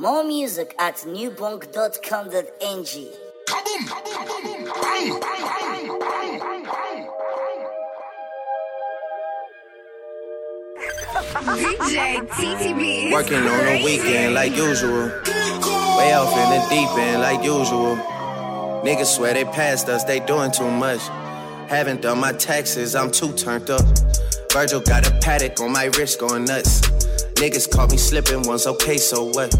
More music at newbunk.com.ng. Kaboom! Bang! Bang! Bang! Bang! Bang! DJ TTB. Working on the weekend like usual. Way off in the deep end like usual. Niggas swear they passed us, they doing too much. Haven't done my taxes, I'm too turned up. Virgil got a Patek on my wrist going nuts. Niggas caught me slipping once, okay, so what?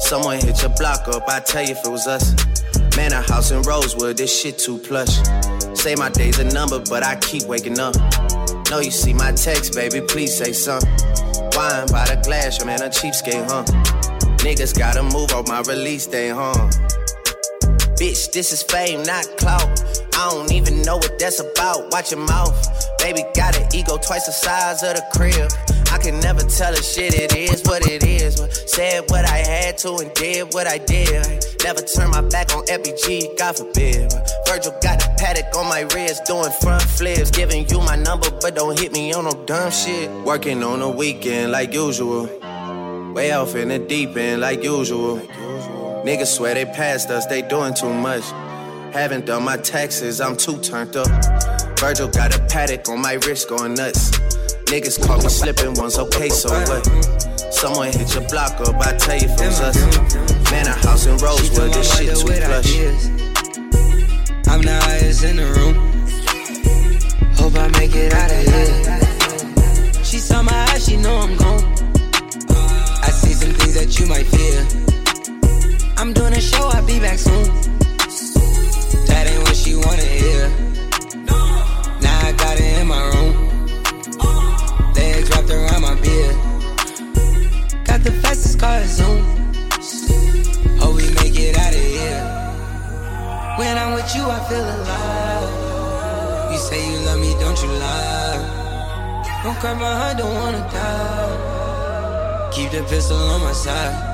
Someone hit your block up, I tell you if it was us. Man, a house in Rosewood, this shit too plush. Say my day's a number, but I keep waking up. Know you see my text, baby, please say something. Wine by the glass, your man a cheapskate, huh? Niggas gotta move on my release day, huh? Bitch, this is fame, not clout. I don't even know what that's about. Watch your mouth. Baby got an ego twice the size of the crib. I can never tell a shit, it is what it is. Said what I had to and did what I did. Never turn my back on FBG, God forbid. Virgil got a Patek on my wrist, doing front flips. Giving you my number, but don't hit me on no dumb shit. Working on the weekend like usual. Way off in the deep end like usual. Niggas swear they passed us, they doing too much. Haven't done my taxes, I'm too turned up. Virgil got a Patek on my wrist going nuts. Niggas caught me slipping once, okay, so what? Someone hit your block up, I tell you if it was us. Man, a house in Rosewood, this shit too plush. I'm the highest in the room. Hope I make it out of here. She saw my eyes, she know I'm gone. I see some things that you might fear. I'm doing a show, I'll be back soon. That ain't what she wanna hear. Now I got it in my room. Around my. Got the fastest car Zoom. Hope we make it out of here. When I'm with you, I feel alive. You say you love me, don't you lie? Don't cry my heart, don't wanna die. Keep the pistol on my side.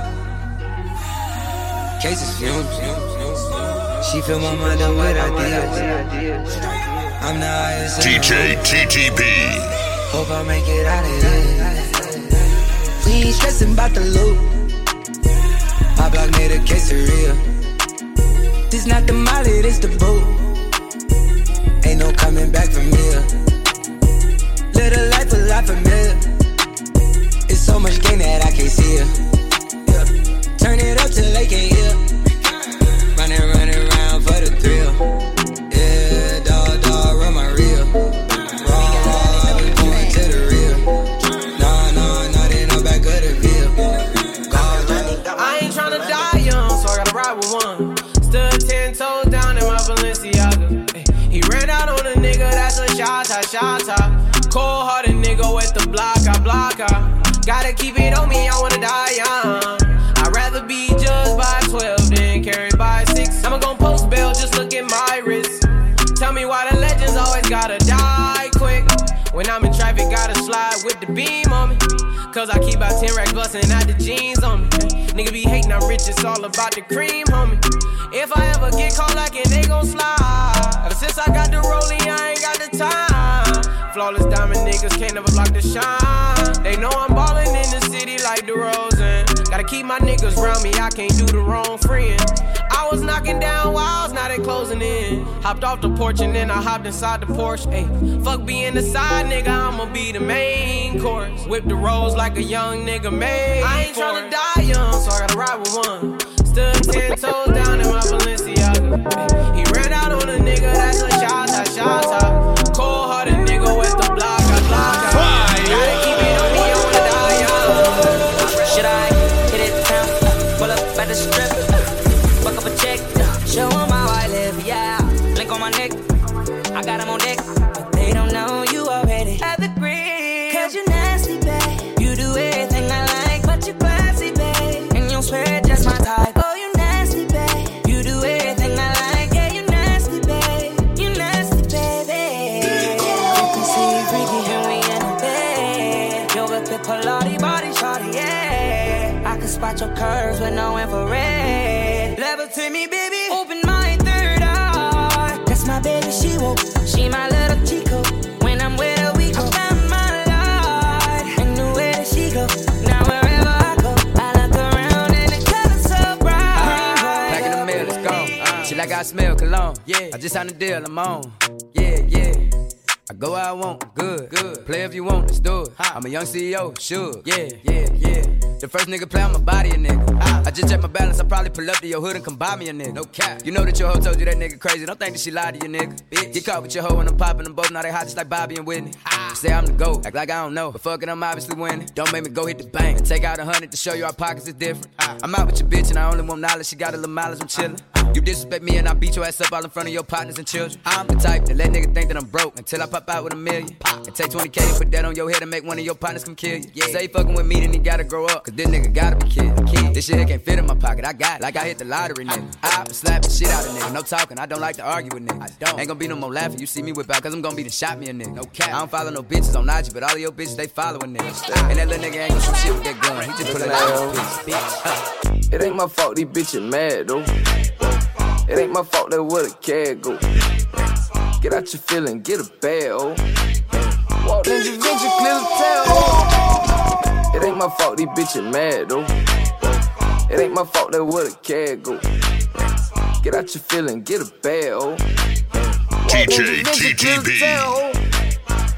Cases fumes. She fill my mind up with. I'm the highest. DJ. TTB. Hope I make it out of here. We ain't stressing about the loot. My block made a quesadilla. This not the molly, this the boot. Ain't no coming back from here. Little life a lot familiar. It's so much gain that I can't see it. Yeah. Turn it up till they can't hear. Gotta keep it on me, I wanna die young. I'd rather be judged by 12 than carried by 6. I'ma gon' post bail, just look at my wrist. Tell me why the legends always gotta die quick. When I'm in traffic, gotta slide with the beam on me. Cause I keep about 10 racks bustin' out the jeans on me. Nigga be hating, I'm rich, it's all about the cream, homie. If I ever get caught like it, they gon' slide. Ever since I got the rollie, I ain't got the time. Flawless diamond niggas can't never block the shine. They know I'm ballin' in the city like DeRozan. Gotta keep my niggas round me, I can't do the wrong friend. I was knocking down walls, now they closing in. Hopped off the porch and then I hopped inside the Porsche. Ayy, fuck being the side nigga, I'ma be the main course. Whip the rolls like a young nigga made. I ain't tryna die young, so I gotta ride with one. Stood ten toes down in my Balenciaga. Ayy, he ran out on a nigga, that's a shot, a spot your curves with no infrared. Levitate me, baby. Open my third eye. That's my baby, she woke. She my little chico. When I'm with her, we go. I found my light. And the way that she go. Now wherever I go, I look around and the color's so bright. Back in the mail, it's gone. Uh, she like I smell cologne. Yeah. I just signed a deal, I'm on. Yeah, yeah. I go where I want, good, good. Play if you want, let's do it. I'm a young CEO, sure. Yeah, yeah, yeah. The first nigga play on my body, a nigga. Ah, I just check my balance, I probably pull up to your hood and come buy me a nigga. No cap. You know that your hoe told you that nigga crazy. Don't think that she lied to you, nigga. Bitch. Get caught with your hoe and I'm popping them both. Now they hot just like Bobby and Whitney. Say I'm the GOAT, act like I don't know. But fuck it, I'm obviously winning. Don't make me go hit the bank and take out a hundred to show you our pockets is different. I'm out with your bitch and I only want knowledge. She got a little mileage, I'm chillin'. You disrespect me and I beat your ass up all in front of your partners and children. I'm the type that let nigga think that I'm broke until I pop out with a million. Pop. And take 20k and put that on your head and make one of your partners come kill you. Yeah. Say fucking with me, then he gotta grow up. Cause this nigga gotta be killed. Kid. This shit can't fit in my pocket. I got it like I hit the lottery, nigga. I slap the shit out of nigga. No talking, I don't like to argue with niggas. I don't. Ain't gonna be no more laughing. You see me whip out, cause I'm gonna be the shot me a nigga. No cap. I don't follow no bitches on IG, but all of your bitches, they following niggas. And that little nigga ain't gonna shoot shit with that gun. He just put it out bitch. It ain't my fault these bitches mad though. It ain't my fault that where the cat go. Get out your feeling, get a bag, oh. Walk in the venture, clear the tail, oh. It ain't my fault these bitches mad though. It ain't my fault that where the cat go. Get out your feeling, get a bag, oh. DJ TTB. Oh.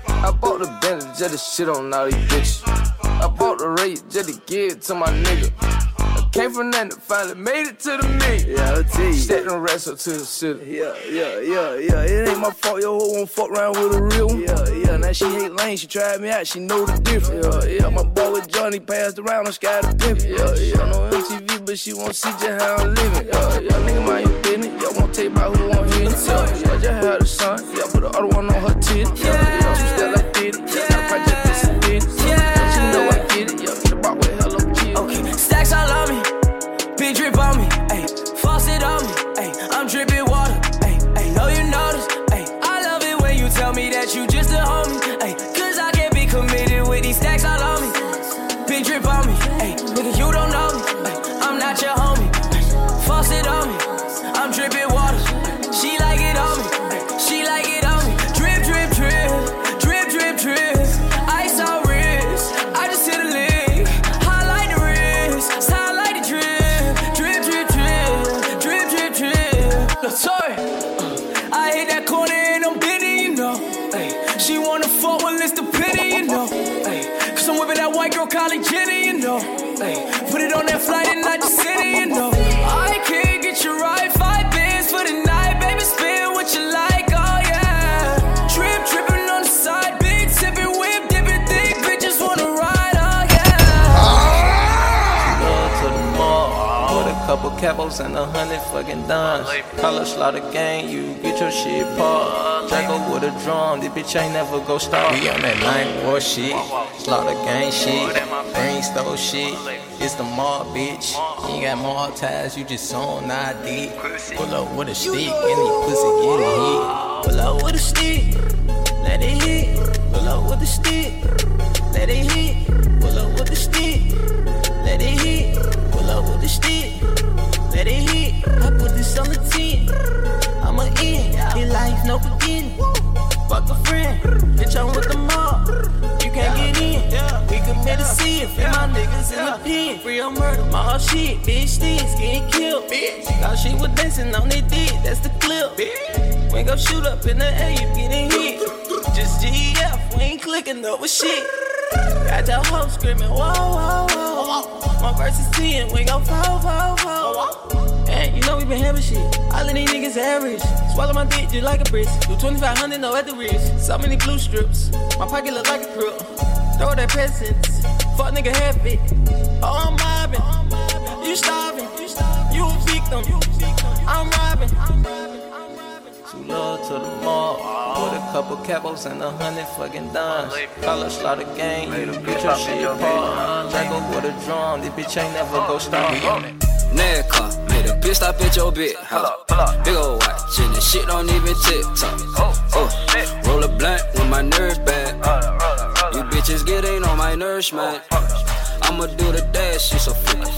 I bought the Bentley just to shit on all these bitches. I bought the rate just to give it to my nigga. Came from nothing, finally made it to the million. Yeah, I'll tell you. Stack them rest up to the city. Yeah, yeah, yeah, yeah. It ain't my fault, your hoe won't fuck around with a real one. Yeah, yeah. Now she hate lane, she tried me out, she know the difference. Yeah, yeah. My boy with Johnny passed around on Sky the Pimp. Yeah, yeah. No MTV, but she won't see just how I'm living. Yeah, yeah. Nigga, mind your business. Y'all won't take about who want hit. Yeah, yeah. Just had a son. Yeah, put the other one on her titty. Yeah, yeah. Shit. It's the mall, bitch. You got mall ties, you just on ID. Pull up with a stick, and any pussy get it hit. Pull up with a stick, let it hit. Pull up with a stick, let it hit. Whole shit, bitch, sticks getting killed. Now she was dancing on their dick, that's the clip. We ain't gon' shoot up in the air, you getting hit. Just GF, we ain't clicking over shit. Got that hoe screaming, whoa, whoa, whoa. My verse is 10, we gon' fall, fall, fall. And you know we been having shit. All of these niggas average. Swallow my dick just like a brisk. Do 2500, no at the wrist. So many blue strips. My pocket look like a crook. Throw that peasants. Fuck nigga have it. Oh, I'm mobbing. You starving. You a victim. I'm robbing. Two love to the mall. With a couple capos and a hundred fucking dimes. Color slaughter gang, you get your shit popped. Draco with a drum, this bitch ain't never go stop. Nigga car, made a bitch stop at your bit house. Big ol' watch, and this shit don't even tick tock. Oh, oh, oh roll a blunt with my nerves back. You bitches get on man. I'ma do the dash, she so freaky.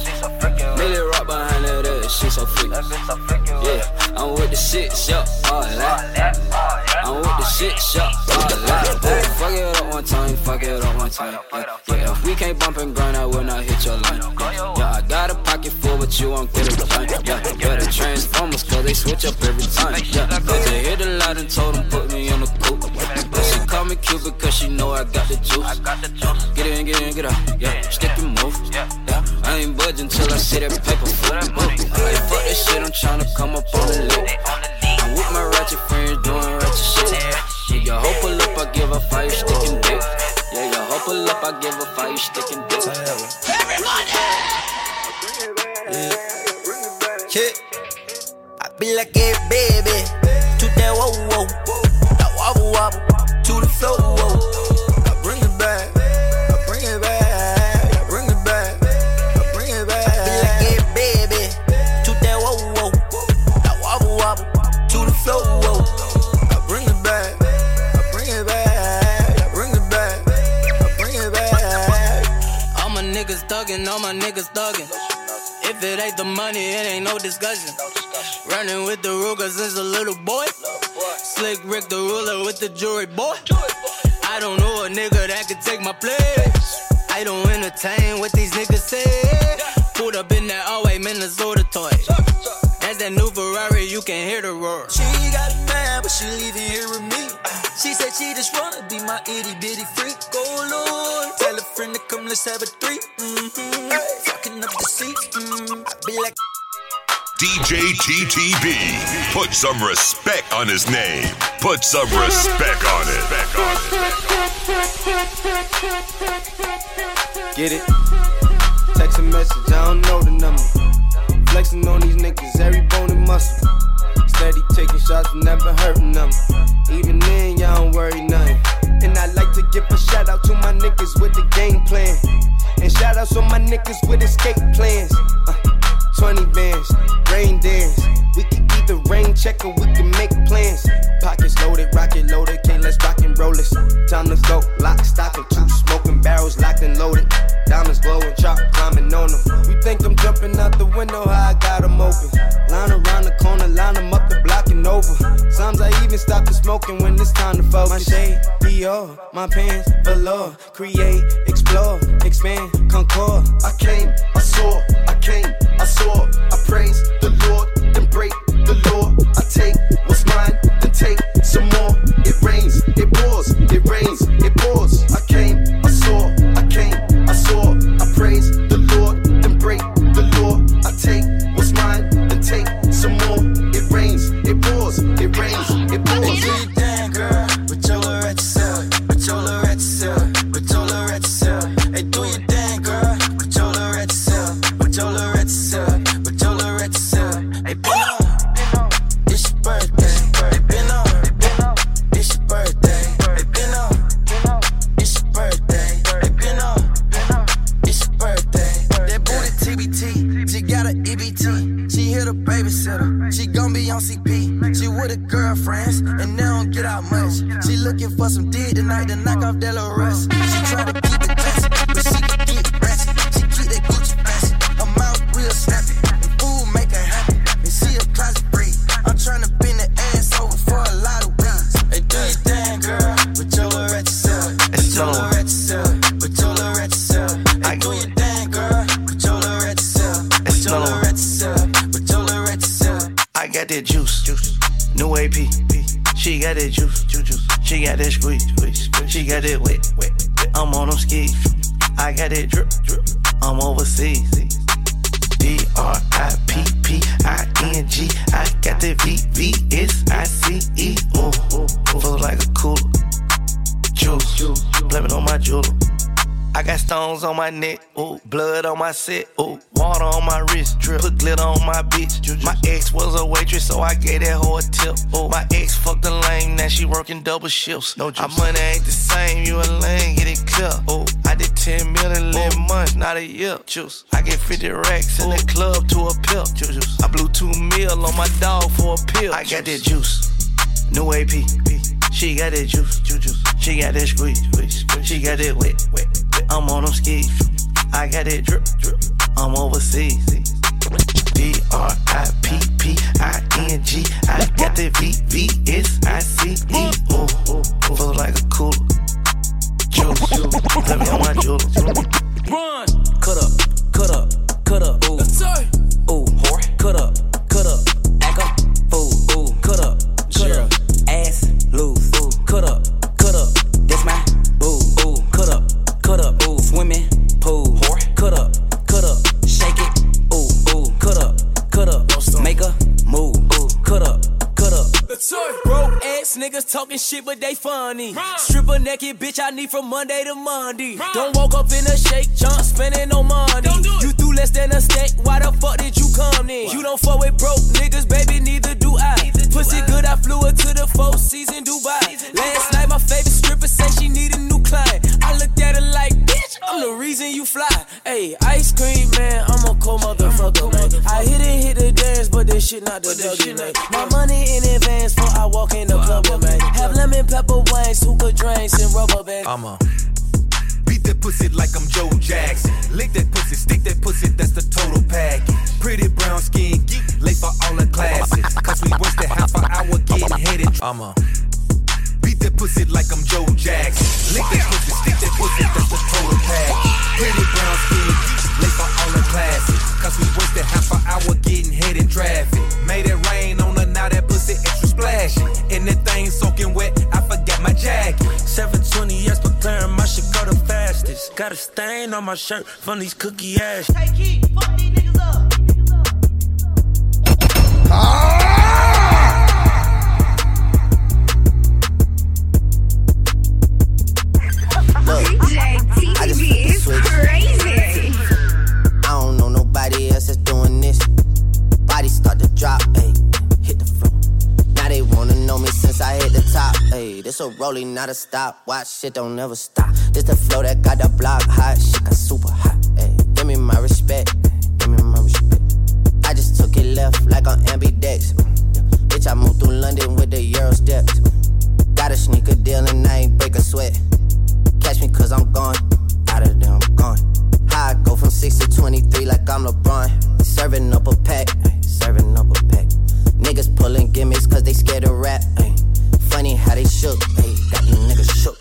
Milly rock behind that ass, she so freaky. Yeah, I'm with the six, yup, all that. I'm with the six, yup, all that. Fuck it up one time, fuck it up one time. Yeah, yeah if we can't bump and grind, I will not hit your line. Yeah, I got a pocket full, but you won't get a joint. Yeah, the Transformers, cause they switch up every time. Yeah, I just hit the light and told them put me on the coupe. But she call me cute because she know I got the juice. I got the juice. Get in, get in, get out. Yeah, stick and move. Yeah, yeah. I ain't budging till I see that paper flip. Hey, fuck this shit, I'm tryna come up on the lip. I'm with my ratchet friends doing ratchet shit. Yeah, your hoe pull up, I give a fire stick and dick. Yeah, your hoe pull up, I give a fire stick and dick. Yeah. I be like, yeah, baby. To that whoa, whoa. That wobble, wobble. To the flow, whoa. I bring it back. I bring it back. I bring it back. I bring it back. Like, yeah, baby. To that whoa, whoa. That wobble, wobble. To the flow. I bring it back. I bring it back. I bring it back. I bring it back. All my niggas thuggin', all my niggas thuggin'. If it ain't the money, it ain't no discussion. Running with the Rugers since a little boy. Slick Rick the ruler with the jewelry boy. I don't know a nigga that could take my place. I don't entertain what these niggas say. Pulled up in that all white Minnesota toy. That's that new Ferrari, you can hear the roar. She got mad, but she leaving here with me. She said she just wanna be my itty bitty freak. Oh Lord, tell a friend to come, let's have a three. Mm-hmm. Fucking up the seats. Mm. I be like, DJ TTB. Put some respect on his name. Put some respect on it. Get it? Text a message, I don't know the number. Flexing on these niggas, every bone and muscle. Steady taking shots, never hurting them. Even then, y'all don't worry nothing. And I like to give a shout out to my niggas with the game plan. And shout outs on my niggas with escape plans. Uh, 20 bands, rain dance. We can keep the rain check or we can make plans. Pockets loaded, rocket loaded, can't let's rock and roll this. Time to go, lock, stock, and two smoking barrels locked and loaded. Diamonds glowing, chop climbing on them. You think I'm jumping out the window, how I got them open. Line around the corner, line them up the block and over. Sometimes I even stop the smoking when it's time to focus. My shade, Dior, my pants, velour. Create, explore, expand, concord. I came, I saw, I came, I saw, I praise the Lord, then break the law. I take what's mine, then take some more. It rains, it pours, it rains, got that juice, juice. New AP. She got that juice, juice. She got that squeeze, squeeze. She got that wet, wet. I'm on them skis. I got that drip, drip. I'm overseas. D R I P P I N G. I got that V V S I C E. Ooh, flow like a cooler. Juice, blame it on my jeweler. I got stones on my neck, ooh, blood on my set, ooh, water on my wrist, drip, put glitter on my bitch. My ex was a waitress, so I gave that hoe a tip. Ooh, my ex fucked a lame, now she working double shifts. No juice. Our money ain't the same, you a lame, get it clear. Ooh, I did 10 million in 11 months, not a year. Juice. I get 50 racks in the club to a pill. Juice. I blew two mil on my dog for a pill. I got that juice. New AP. She got that juice, juice, juice. She got that squeeze. She got that wet, wet. I'm on them skis. I got that drip, drip. I'm overseas. D R I P P I N G. I got that V V S I C E. Ooh, ooh, flow like a cooler. Juice, let me on my jewelry. Run. Cut up, cut up, cut up. Ooh. Niggas talking shit, but they funny. Stripper naked, bitch, I need from Monday to Monday. Don't woke up in a shake, jump, spending no money. You threw less than a steak, why the fuck did you come in? You don't fuck with broke niggas, baby, neither do I. Pussy good, I flew her to the four season Dubai. Last night, my favorite stripper said she need a new client. I looked at her like, bitch, I'm the reason you fly. Hey, ice cream, man, I'm a cold motherfucker, man. I hit it, hit the dance, but this shit not the Dougie, man. My money in advance before I walk in the club, man. Have lemon pepper wings, hookah drinks, and rubber bands. I'm a beat that pussy like I'm Joe Jackson. Lick that pussy, stick that pussy, that's the total package. Pretty brown skin, geek, late for all the classes. Cause we wasted half an hour getting headed. I'm a pussy like I'm Joe Jackson. Lick that pussy, stick that pussy, that's the total package. Pretty brown skin, late for all the classes. Cause we wasted half an hour getting head in traffic. Made it rain on her, now that pussy extra splashy. And that thing soaking wet, I forgot my jacket. 720 yes, but clearing my shit go the fastest. Got a stain on my shirt from these cookie ass. Hey, Keith, fuck these niggas up. DJ This a rolling, not a stop. Watch shit don't never stop. This the flow that got the block hot, shit got super hot. Give me my respect, give me my respect. I just took it left like on ambidex. Bitch, I moved through London with the Euro steps. Got a sneaker deal and I ain't break a sweat. Catch me cause I'm gone. Out of there, I'm gone. I go from 6 to 23 like I'm LeBron. Serving up a pack, serving up a pack. Niggas pulling gimmicks cause they scared of rap. Funny how they shook, ay, got these niggas shook.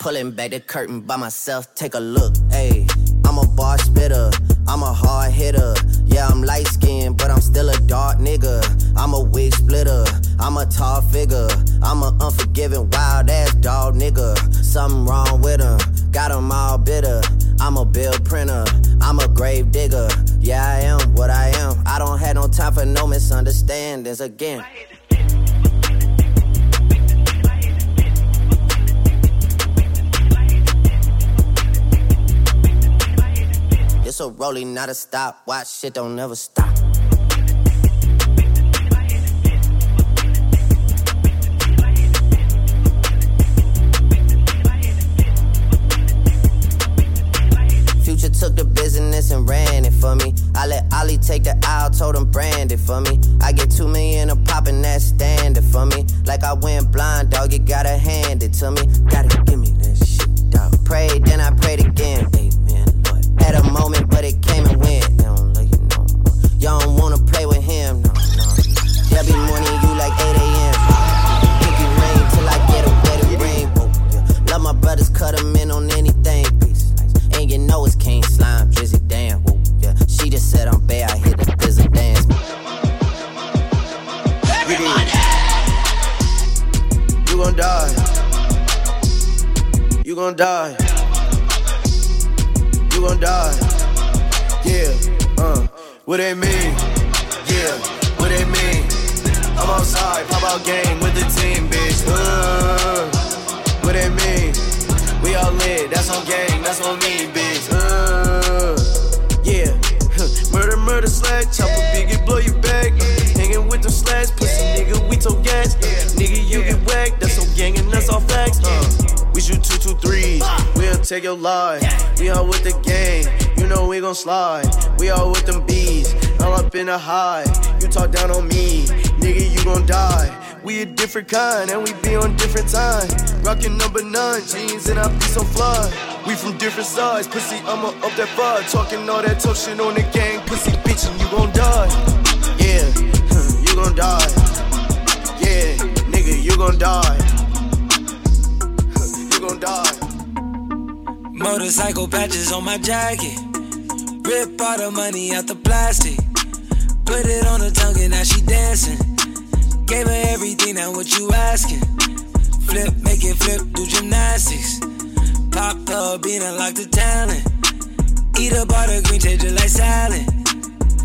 Pulling back the curtain by myself, take a look. Ayy, I'm a bar spitter, I'm a hard hitter. Yeah, I'm light skinned, but I'm still a dark nigga. I'm a wig splitter, I'm a tall figure. I'm a unforgiving, wild ass dog nigga. Something wrong with him, got him all bitter. I'm a bill printer, I'm a grave digger. Yeah, I am what I am. I don't have no time for no misunderstandings again. It's a rolling, not a stop. Watch shit don't never stop. Future took the business and ran it for me. I let Ollie take the aisle, told him brand it for me. I get two million a pop and that's standard for me. Like I went blind, dog, you gotta hand it to me. Gotta give me take your life. We all with the gang, you know we gon' slide. We all with them bees, all up in the high. You talk down on me, nigga, you gon' die. We a different kind and we be on different time. Rockin' number nine jeans and I be so fly. We from different sides, pussy, I'ma up that far. Talking all that tough shit on the gang, pussy bitch, and you gon' die. Yeah, you gon' die. Yeah, nigga, you gon' die. You gon' die. Motorcycle patches on my jacket. Rip all the money out the plastic. Put it on her tongue and now she dancing. Gave her everything, now what you asking? Flip, make it flip, do gymnastics. Pop her bean, unlock the talent. Eat up all the green, taste it like salad.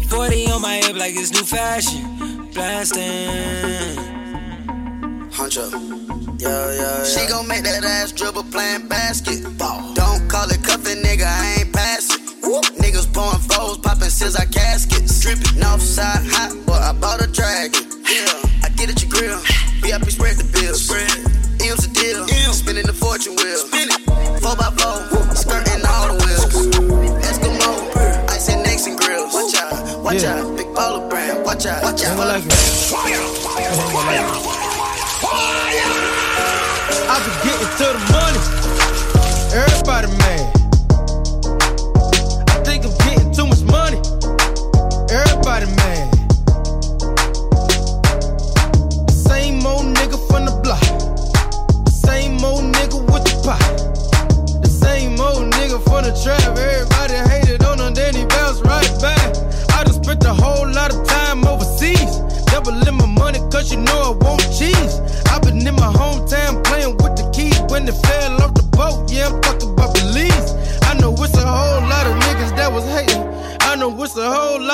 40 on my hip like it's new fashion. Blasting. Honcho, Yeah, yeah, She gon' make that ass dribble playing basketball. Don't call it cuffin', nigga, I ain't pass it. Niggas pouring foes, popping scissor caskets. Drippin' Northside hot, boy, I bought a dragon. Yeah, I get at your grill. VIP spread the bills. Spread. M's a deal. Spinning the fortune wheel. Spin it. Four by four, skirting all the wheels. Eskimo, ice and necks and grills. Watch out, watch Yeah. out. Big baller brand. Watch out, watch out. Ain't gonna like it. I been getting to the money. Everybody mad. I think I'm getting too much money. Everybody mad. Same old nigga from the block. Same old nigga with the pot. The same old nigga from the trap. Everybody hated on him, then he bounced right back. I just spent a whole lot of time overseas. Doubling my money cause you know I want cheese. I've been in my hometown playing with the keys when they fell off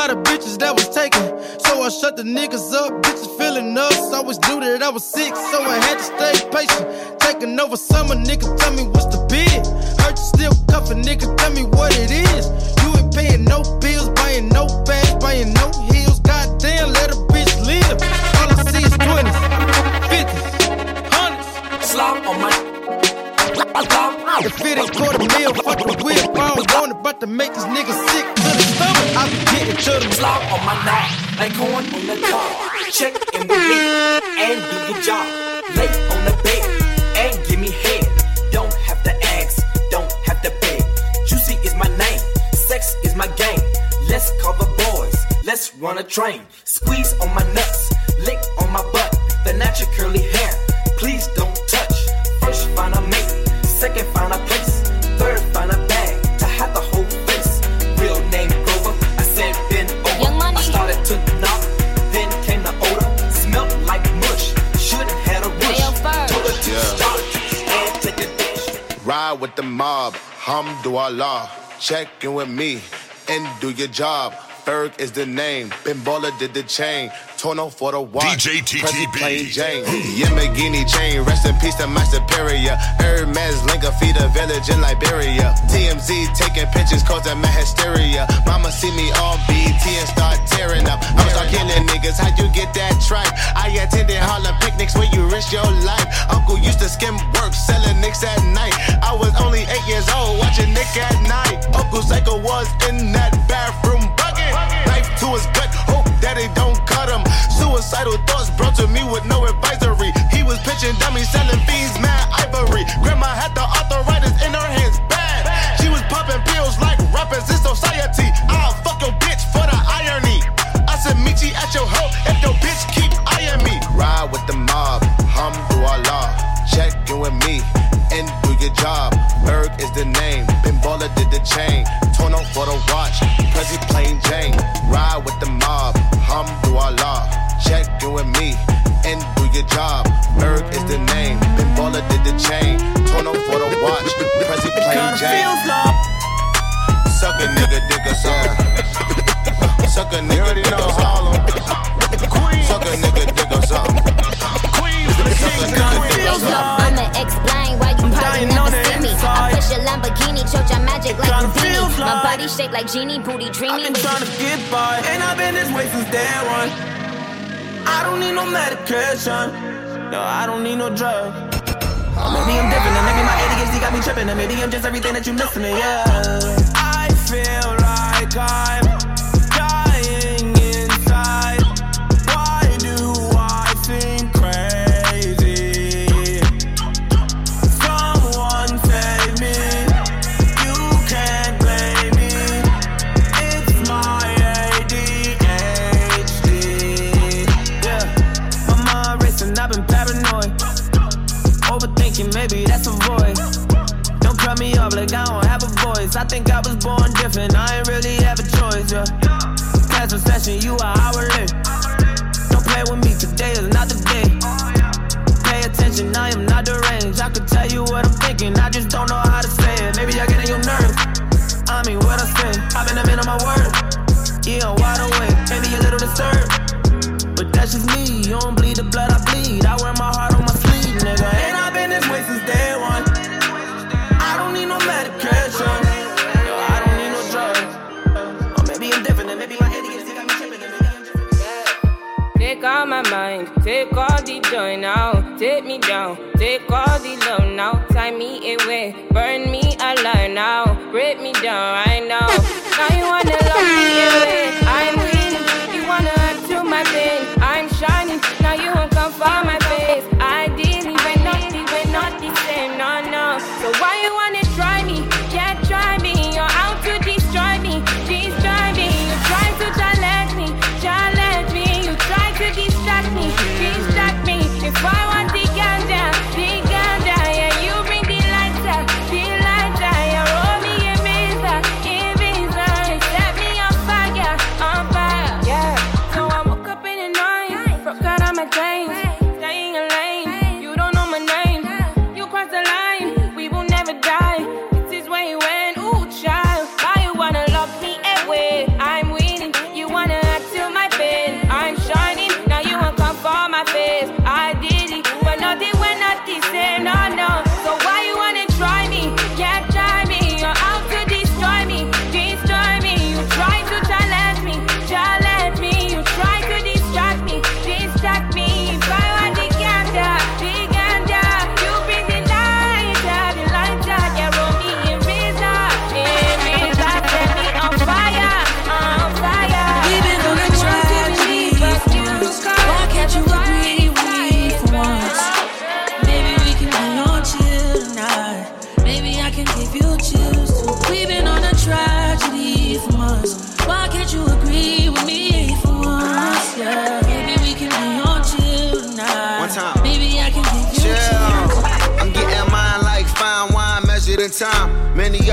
lot of bitches that was taken. So I shut the niggas up, bitches feeling us. Always knew that I was sick, so I had to stay patient. Taking over summer, nigga, tell me what's the bid. Heard you still cuffing, nigga, tell me what it is. You ain't paying no bills, buying no bags, buying no heels. Goddamn, let a bitch live. All I see is 20s, 50s, 100s. Slop on my. If it ain't quarter mil, fuck the whip. I don't want it, about to make this nigga sick to the to the Slop on my knob, like corn on the top. Check in with me and do your job. Lay on the bed and give me head. Don't have to ask, don't have to beg. Juicy is my name, sex is my game. Let's call the boys, let's run a train. Squeeze on my nuts, lick on my butt. The natural curly hair, With the mob, hamdulillah. Check in with me and do your job. Ferg is the name, Ben Baller did the chain. Tono for the watch. DJ TTB. plain Jane. Yamagini chain, rest in peace to my superior. Hermes Linka feed a village in Liberia. TMZ taking pictures causing my hysteria. Mama see me on BT and start tearing up. I'ma start killing niggas, how you get that tripe? I attended Harlem picnics where you risk your life. Uncle used to skim work, selling nicks at night. At night. Uncle Psycho was in that bathroom bucket. Knife to his gut, hope that they don't cut him. Suicidal thoughts brought to me with no advisory. He was pitching dummies, selling body shaped like genie, booty dreamy. I've been trying to get by, and I've been this way since day one. I don't need no medication. No, I don't need no drug. Maybe I'm different, and maybe my ADHD got me tripping, and maybe I'm just everything that you missing. Yeah, I feel like I'm that's just me, you don't bleed the blood I bleed. I wear my heart on my sleeve, nigga. And I've been this way since day one. I don't need no medication. I don't need no drugs. Or maybe I'm different, maybe my gets got me tripping. Take all my mind, take all the joy now. Take me down, take all the love now. Tie me away, burn me alive now. Break me down right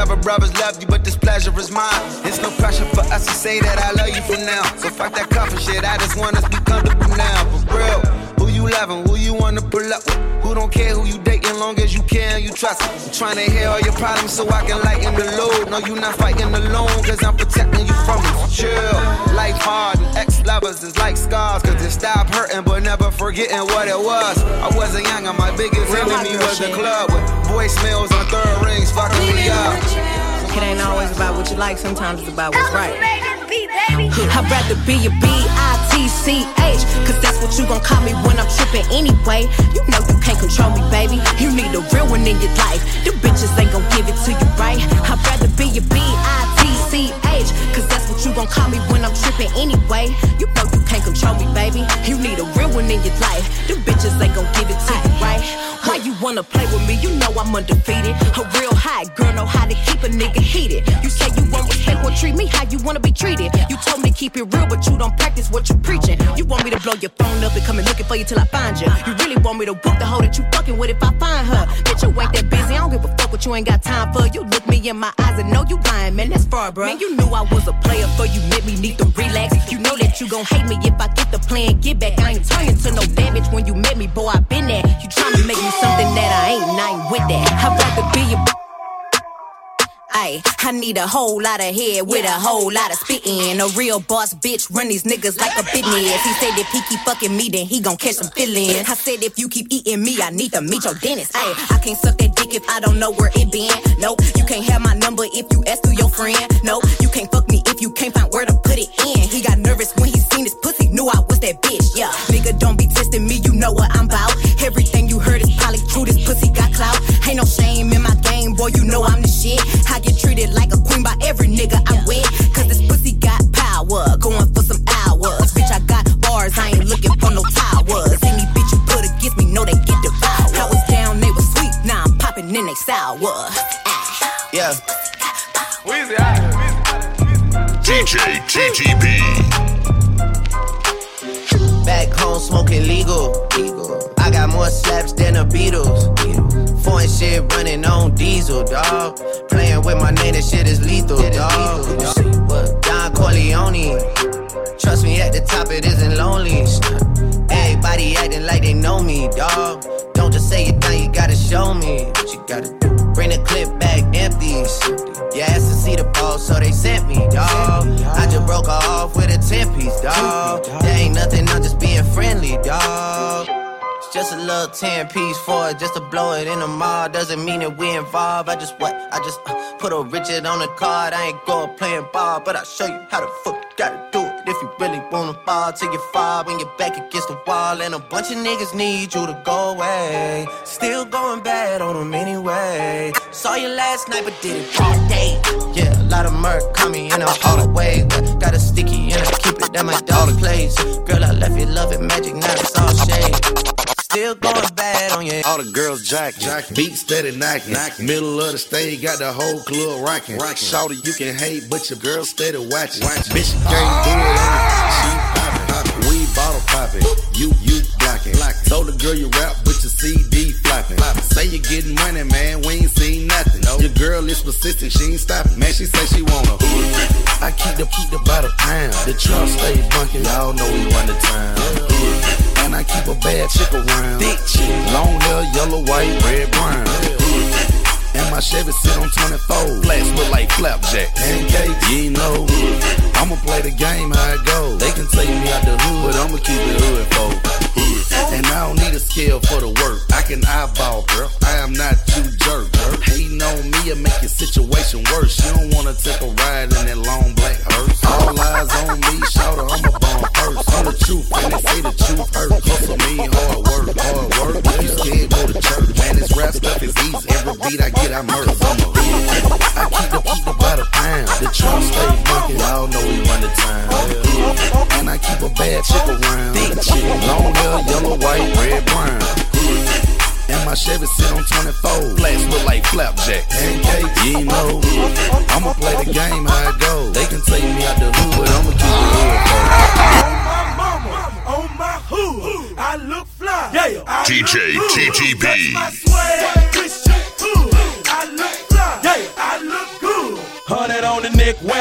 Many brothers love you, but this pleasure is mine. It's no pressure for us to say that I love you for now. So fuck that comfort shit. I just want us to be comfortable 11. Who you wanna pull up with? Who don't care who you dating, long as you can, you trust me. I'm trying to hear all your problems so I can lighten the load. No, you not fighting alone, cause I'm protecting you from it. Chill, life hard, and ex lovers is like scars, cause it stop hurting but never forgetting what it was. I wasn't young, and my biggest Real enemy was shit. the club with voicemails on third rings, fucking me up. It ain't always about what you like, sometimes it's about what's right. I'd rather be a B.I. B-I-T-C-H Cause that's what you gon' call me when I'm trippin' anyway. You know you can't control me, baby. You need a real one in your life. Them bitches ain't gon' give it to you right. I'd rather be your a B-I-T-C-H Cause that's what you gon' call me when I'm trippin' anyway You know you can't control me, baby You need a real one in your life Them bitches ain't gon' give it to you right Why you wanna play with me? You know I'm undefeated A real hot girl know how to keep a nigga heated You say you won't respect or treat me how you wanna be treated You told me to keep it real, but you don't practice what you preaching. You want me to blow your phone up and come and looking for you till I find you. You really want me to whoop the hoe that you fucking with if I find her. Bitch, you ain't that busy. I don't give a fuck what you ain't got time for. You look me in my eyes and know you lying, man. That's far, bro. Man, you knew I was a player, for you met me need to relax. You know that you gon' hate me if I get the plan, get back. I ain't turning to no damage when you met me, boy. I been there. You tryna make me something that I ain't, and I ain't with that. I'd rather be a Ay, I need a whole lot of head with a whole lot of spit in. A real boss bitch run these niggas like a business. He said if he keep fucking me, then he gon' catch some feelings. I said if you keep eating me, I need to meet your dentist. Ay, I can't suck that dick if I don't know where it been. Nope, you can't have my number if you ask through your friend. Nope, you can't fuck me if you can't find where to put it in. He got nervous when he seen his pussy, knew I was that bitch. Yeah, nigga, don't be testing me, you know what I'm about. Ain't no shame in my game, boy. You know I'm the shit. I get treated like a queen by every nigga I'm with. Cause this pussy got power, going for some hours. Bitch, I got bars, I ain't looking for no towers. Any bitch you put against me, know they get devoured. I was down, they was sweet, now I'm popping in they sour. Ah. Yeah. Weezy DJ TTB. Back home smoking legal. I got more slaps than the Beatles. Foreign shit running on diesel, dog. Playing with my name, that shit is lethal, dog. Don Corleone. Trust me, at the top it isn't lonely. Everybody acting like they know me, dog. Don't just say it now, you gotta show me what you gotta do. Bring the clip back empty. You asked to see the ball, so they sent me, dog. I just broke her off with a 10 piece, dog. There ain't nothing, I'm just being friendly, dog. Just a little 10 piece for it, just to blow it in the mall. Doesn't mean that we involved. I just what? I just uh, put a Richard on the card. I ain't going playing ball, but I'll show you how the fuck gotta do it. If you really wanna fall till you fall when you're back against the wall. And a bunch of niggas need you to go away. Still going bad on them anyway. Saw you last night, but did it all day. Yeah, a lot of murk caught me in a hallway. But got a sticky and I keep it at my dog place. Girl, I left you love it magic, now it's all shade. Still going bad on you. All the girls jacking, beat steady knocking. Middle of the stage, got the whole club rocking. Shorty, you can hate, but your girl steady watching. Bitch, you can't do it. Ah! She poppin', we bottle popping. You, you blocking. Told the girl you rap, but your CD flopping. Say you getting money, man, we ain't seen nothing. Your girl is persistent, she ain't stopping. Man, she say she want a hood nigga. I keep the keep the by the pound. The truck stay bunking, y'all know we run the town. And I keep a bad chick around. Thick chick, long hair, yellow, white, red, brown. My Chevy sit on 24. Flats look like flapjack. Pancakes, you know. I'ma play the game how it goes. They can take me out the hood, but I'ma keep it hood for. And I don't need a scale for the work. I can eyeball, girl. I am not too jerk, girl. Hating on me will make your situation worse. You don't wanna take a ride in that long black hearse. All eyes on me, shout I'm a bomb first. I'm the truth, and they say the truth hurt. Hustle mean hard work, hard work. If you scared, go to church. Man, this rap stuff is easy. Every beat I get, I murder. I'm a I keep the keep by the pound. The trunk stay bunking, y'all know we run the town. And I keep a bad chick around. Long hair, yellow, white, red, brown. And my Chevy sit on 24. Flats look like flapjack. Pancakes, you ain't know. I'ma play the game how it goes. They can take me out the hood, but I'ma keep it hood oh, On my hood, I look fly. Yeah, I DJ look. TTB.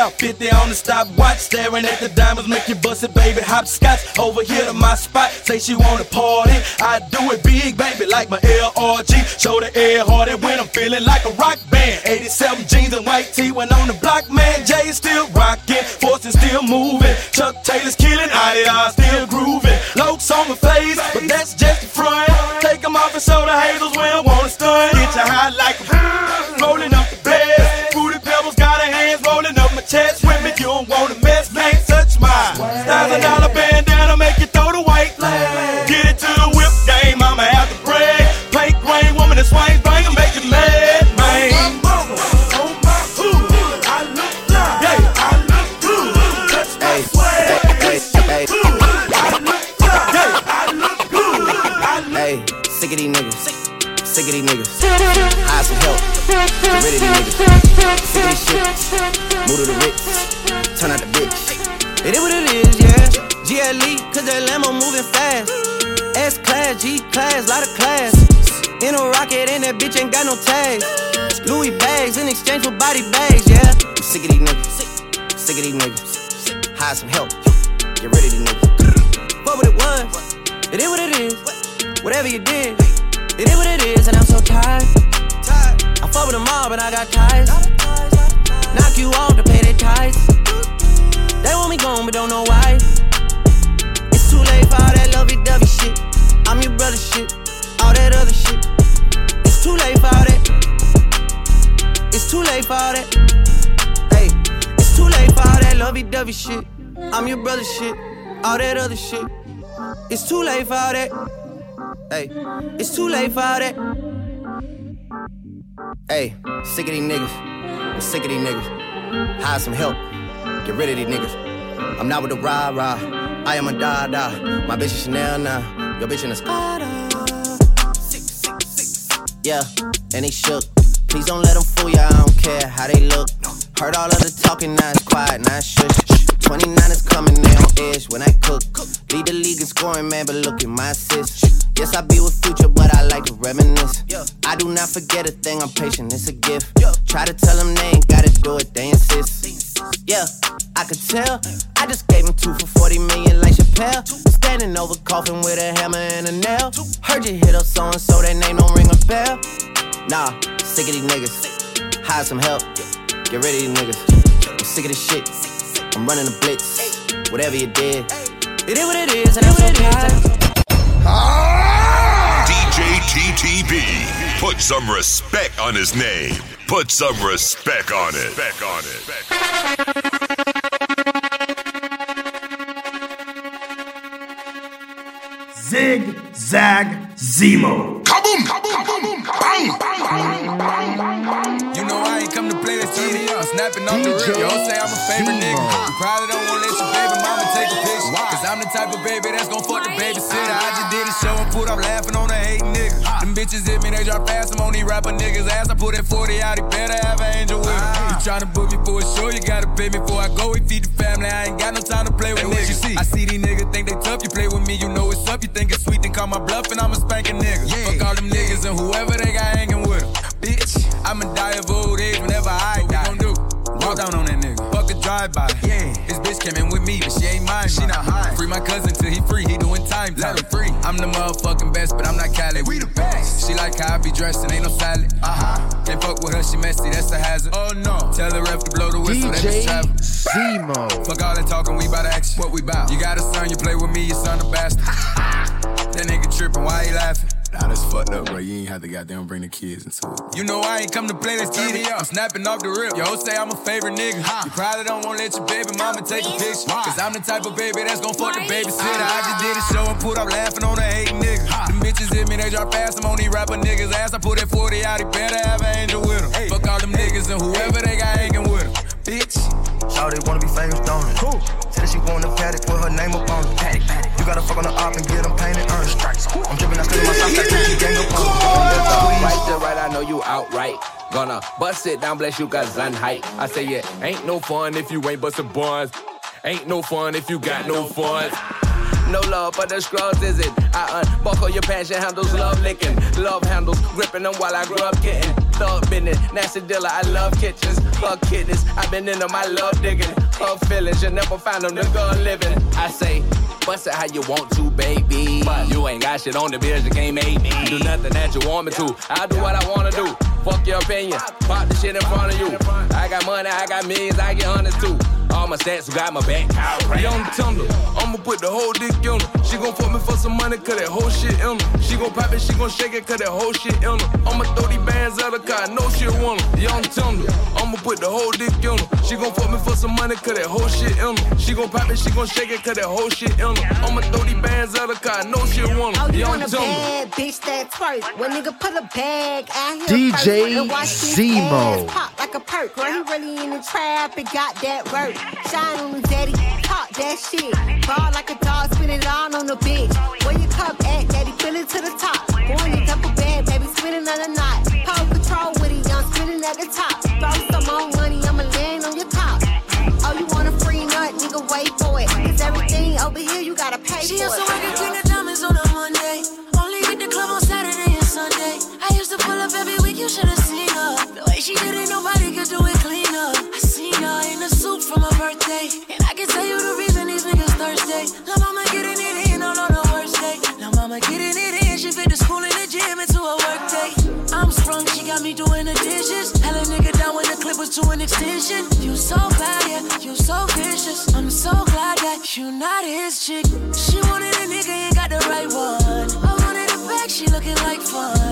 Well, 50 on the stopwatch. Staring at the diamonds, make you bust it, baby. Hopscotch over here to my spot. Say she wanna party. I do it big, baby, like my LRG. Show the air harder when I'm feeling like a rock band. 87 jeans and white tee when on the block, man. Jay still rocking, Force is still moving. Chuck Taylor's killing, IDR still grooving. Locs on my face, but that's just the front. Take them off and show the hazels tags. Louis bags in exchange for body bags, late for that. Hey, it's too late for that. Hey, sick of these niggas. I'm sick of these niggas. Hire some help. Get rid of these niggas. I'm not with the rah rah. I am a da da. My bitch is Chanel now. Your bitch in a Spada. Yeah, and they shook. Please don't let them fool ya. I don't care how they look. Heard all of the talking, now it's quiet, now it's shush. 29 is coming, they on edge when I cook. Lead the league in scoring, man, but look at my assist. Yes, I be with future, but I like to reminisce. I do not forget a thing, I'm patient, it's a gift. Try to tell them they ain't gotta do it, they insist. Yeah, I could tell. I just gave him two for 40 million like Chappelle. Standing over coffin with a hammer and a nail. Heard you hit up so and so, that name don't ring a bell. Nah, sick of these niggas. Hire some help. Get rid of these niggas. I'm sick of this shit. I'm running a blitz. Whatever you did, it is what it is, and I'm so tired. TTB. Put some respect on his name. Put some respect on it. Respect on it. Zig Zag Zemo. Kaboom! Kaboom! Kaboom! Bang! You know I ain't come to play this TV. I'm snapping off the rip. Yo, say I'm a favorite nigga. You probably don't wanna let your baby mama take a picture. Cause I'm the type of baby that's gon' fuck the babysitter. I just did a show and put up laughing on the hating niggas. Them bitches hit me, they drop fast. I'm on these rapper niggas' ass. I put that 40 out, he better have an angel with him. Ah. You tryna book me for a show, you gotta pay me before I go. We feed the family, I ain't got no time to play with niggas. You see? I see these niggas think they tough. You play with me, you know it's up. You think it's sweet, then call my bluff, and I'ma spank a nigga. Fuck all them niggas and whoever they got hanging with them. Bitch, I'ma die of old age whenever I die. What we gon' do? Walk down on that nigga. Fuck a drive-by. Yeah. This bitch came in with me, but she ain't mine. She not high. Free my cousin till he free. He doing time. Let him free. I'm the motherfucking best, but I'm not Cali. We the best. She like how I be dressed and ain't no salad. Uh huh. Can't fuck with her, she messy. That's a hazard. Oh no. Tell the ref to blow the whistle. That bitch travel. Zemo. Fuck all that talking, we bout action. What we bout? You got a son, you play with me, your son a bastard. that nigga tripping, why he laughing? Nah, that's fucked up, bro. You ain't have to goddamn bring the kids into it. You know I ain't come to play this TV. I'm snapping off the rip. Yo, say I'm a favorite nigga. Huh. You probably don't wanna let your baby mama take a picture. Cause I'm the type of baby that's gon' fuck the babysitter. I just did a ah. show and put up laughing on the hating nigga. Them bitches hit me, they drop fast. I'm on these rapper niggas' ass. I put that right, you outright. Gonna bust it down, bless you, got Zan height. I say, yeah, ain't no fun if you ain't bustin' buns. Ain't no fun if you got no fun. No love for the scrubs, is it? I unbuckle your passion handles, love licking. Love handles, gripping them while I up getting. Thug business, nasty dealer, I love kitchens. Fuck kidneys, I've been in them, I love digging. Her feelings, you never find them, nigga living. I say, bust it how you want to, baby. But you ain't got shit on the bills, you can't make me. Do nothing that you want me to. I'll do what I wanna do. Fuck your opinion, pop the shit in front of you. I got money, I got millions, I get hundreds too. All my stats who got my back. Young Thunder, I'ma put the whole dick in her. She gon' fuck me for some money, cause that whole shit in her. She gon' pop it, she gon' shake it, cause that whole shit in her. I'ma throw these bands at her, cause I know she want her. Young Thunder, I'ma put the whole dick in her. She gon' fuck me for some money, cause that whole shit in her. She gon' pop it, she gon' shake it, cause that whole shit in her. I'ma throw these bands at her, cause I know she want Oh, her. you Young want a bad bitch that twerk. When nigga put a bag out here DJ first and watch his Zemo. ass pop like a perk. Girl, he really in the trap and got that work. Shine on his daddy, talk that shit. Ball like a dog, spin it all on the bitch. Where your cup at, daddy? Fill it to the top. Going in double bag, baby, spinning on the knot. Pole control with it, young, spinning at the top. Throw some more money, I'ma land on your top. Oh, you want a free nut, nigga, wait for it. Cause everything over here, you gotta pay She for it. For my birthday. And I can tell you the reason these niggas thirsty. La mama getting it in all on her worst day. La mama getting it in, she fit the school and the gym into a work day. I'm sprung, she got me doing the dishes. Hell a nigga down when the clip was to an extension. You so bad, yeah, you so vicious. I'm so glad that you not his chick. She wanted a nigga, ain't got the right one. I wanted a back, she looking like fun.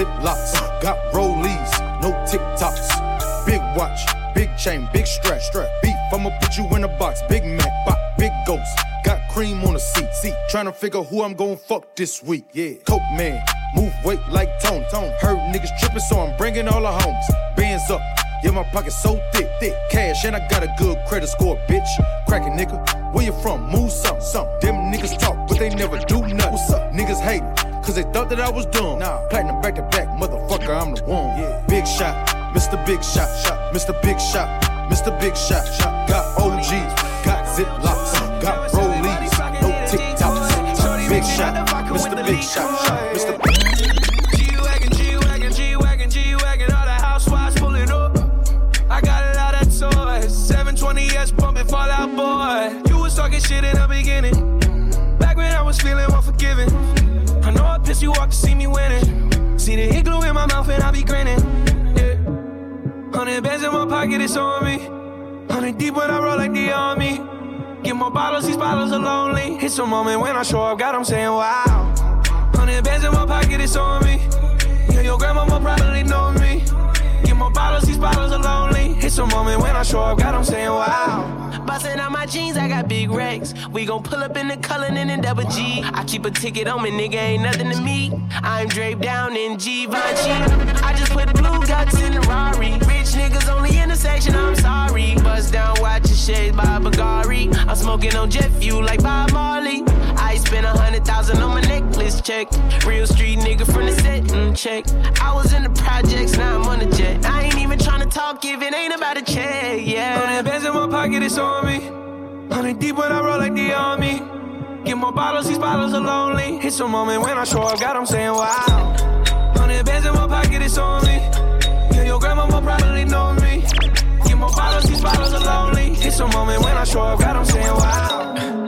Ziplocs, got Rollies, no TikToks. Big watch, big chain, big strap, strap. Beef, I'ma put you in a box. Big Mac, bop, big ghost. Got cream on the seat, seat. Trying to figure who I'm gon' fuck this week. Yeah, Coke man, move weight like Tone. Tone. Heard niggas tripping, so I'm bringing all the homes. Bands up, yeah, my pocket so thick, thick. Cash, and I got a good credit score, bitch. Crackin' nigga, where you from? Move Yeah. Big shot, Mr. Big Shot, shot. Mr. Big Shot, Mr. Big Shot, shot. Got OGs, got Ziplocs, got Rollies, no TikToks. Big shot, Mr. Big Shot, shot. Mr. in it's on me. Hundred deep when I roll like the army. Get more bottles, these bottles are lonely. It's a moment when I show up, God, I'm saying wow. Hundred bands in my pocket, it's on me. Yeah, your grandma probably know me. Get more bottles, these bottles are lonely. It's a moment when I show up, God, I'm saying wow. Bustin' out my jeans, I got big racks. We gon' pull up in the Cullinan and double G. I keep a ticket on me, nigga, ain't nothing to me. I'm draped down in Givenchy. I just put blue guts in the Rari. Rich niggas only in the intersection, I'm sorry. Bust down, watch your shades by Bagari. I'm smoking on jet fuel like Bob Marley. Spent a hundred thousand on my necklace check. Real street nigga from the set check. I was in the projects, now I'm on the jet. I ain't even tryna talk if it ain't about a check, yeah. Hundred bands in my pocket, it's on me. Hundred deep when I roll like the army. Get more bottles, these bottles are lonely. It's a moment when I show up, God, I'm saying wow. Hundred bands in my pocket, it's on me. Yeah, your grandma will probably know me. Get more bottles, these bottles are lonely. It's a moment when I show up, God, I'm saying wow.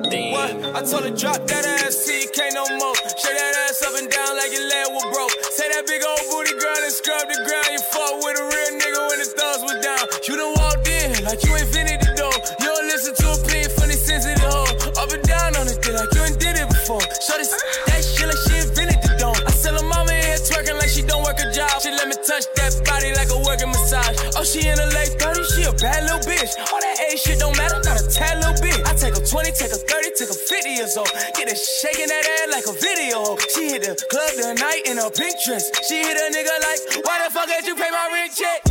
Everything. What? I told her drop that ass, CK no more. Shake that ass up and down like your leg was broke. Say that big old booty girl and scrub the ground. You fought with a real nigga when the thugs was down. You done walked in like you invented the door. You don't listen to a plea funny sensitive hoe. Up and down on it, like you ain't did it before. Show this that shit like she invented the dome. I sell her mama here twerking like she don't work a job. She let me touch that body like a working massage. Oh, she in her late 30s, she a bad little bitch. All that A shit don't matter, not a tad little bit. I take a 20, take a 30, take a 50 years old. Get her shaking that ass like a video. She hit the club tonight in a pink dress. She hit a nigga like, why the fuck did you pay my rent check?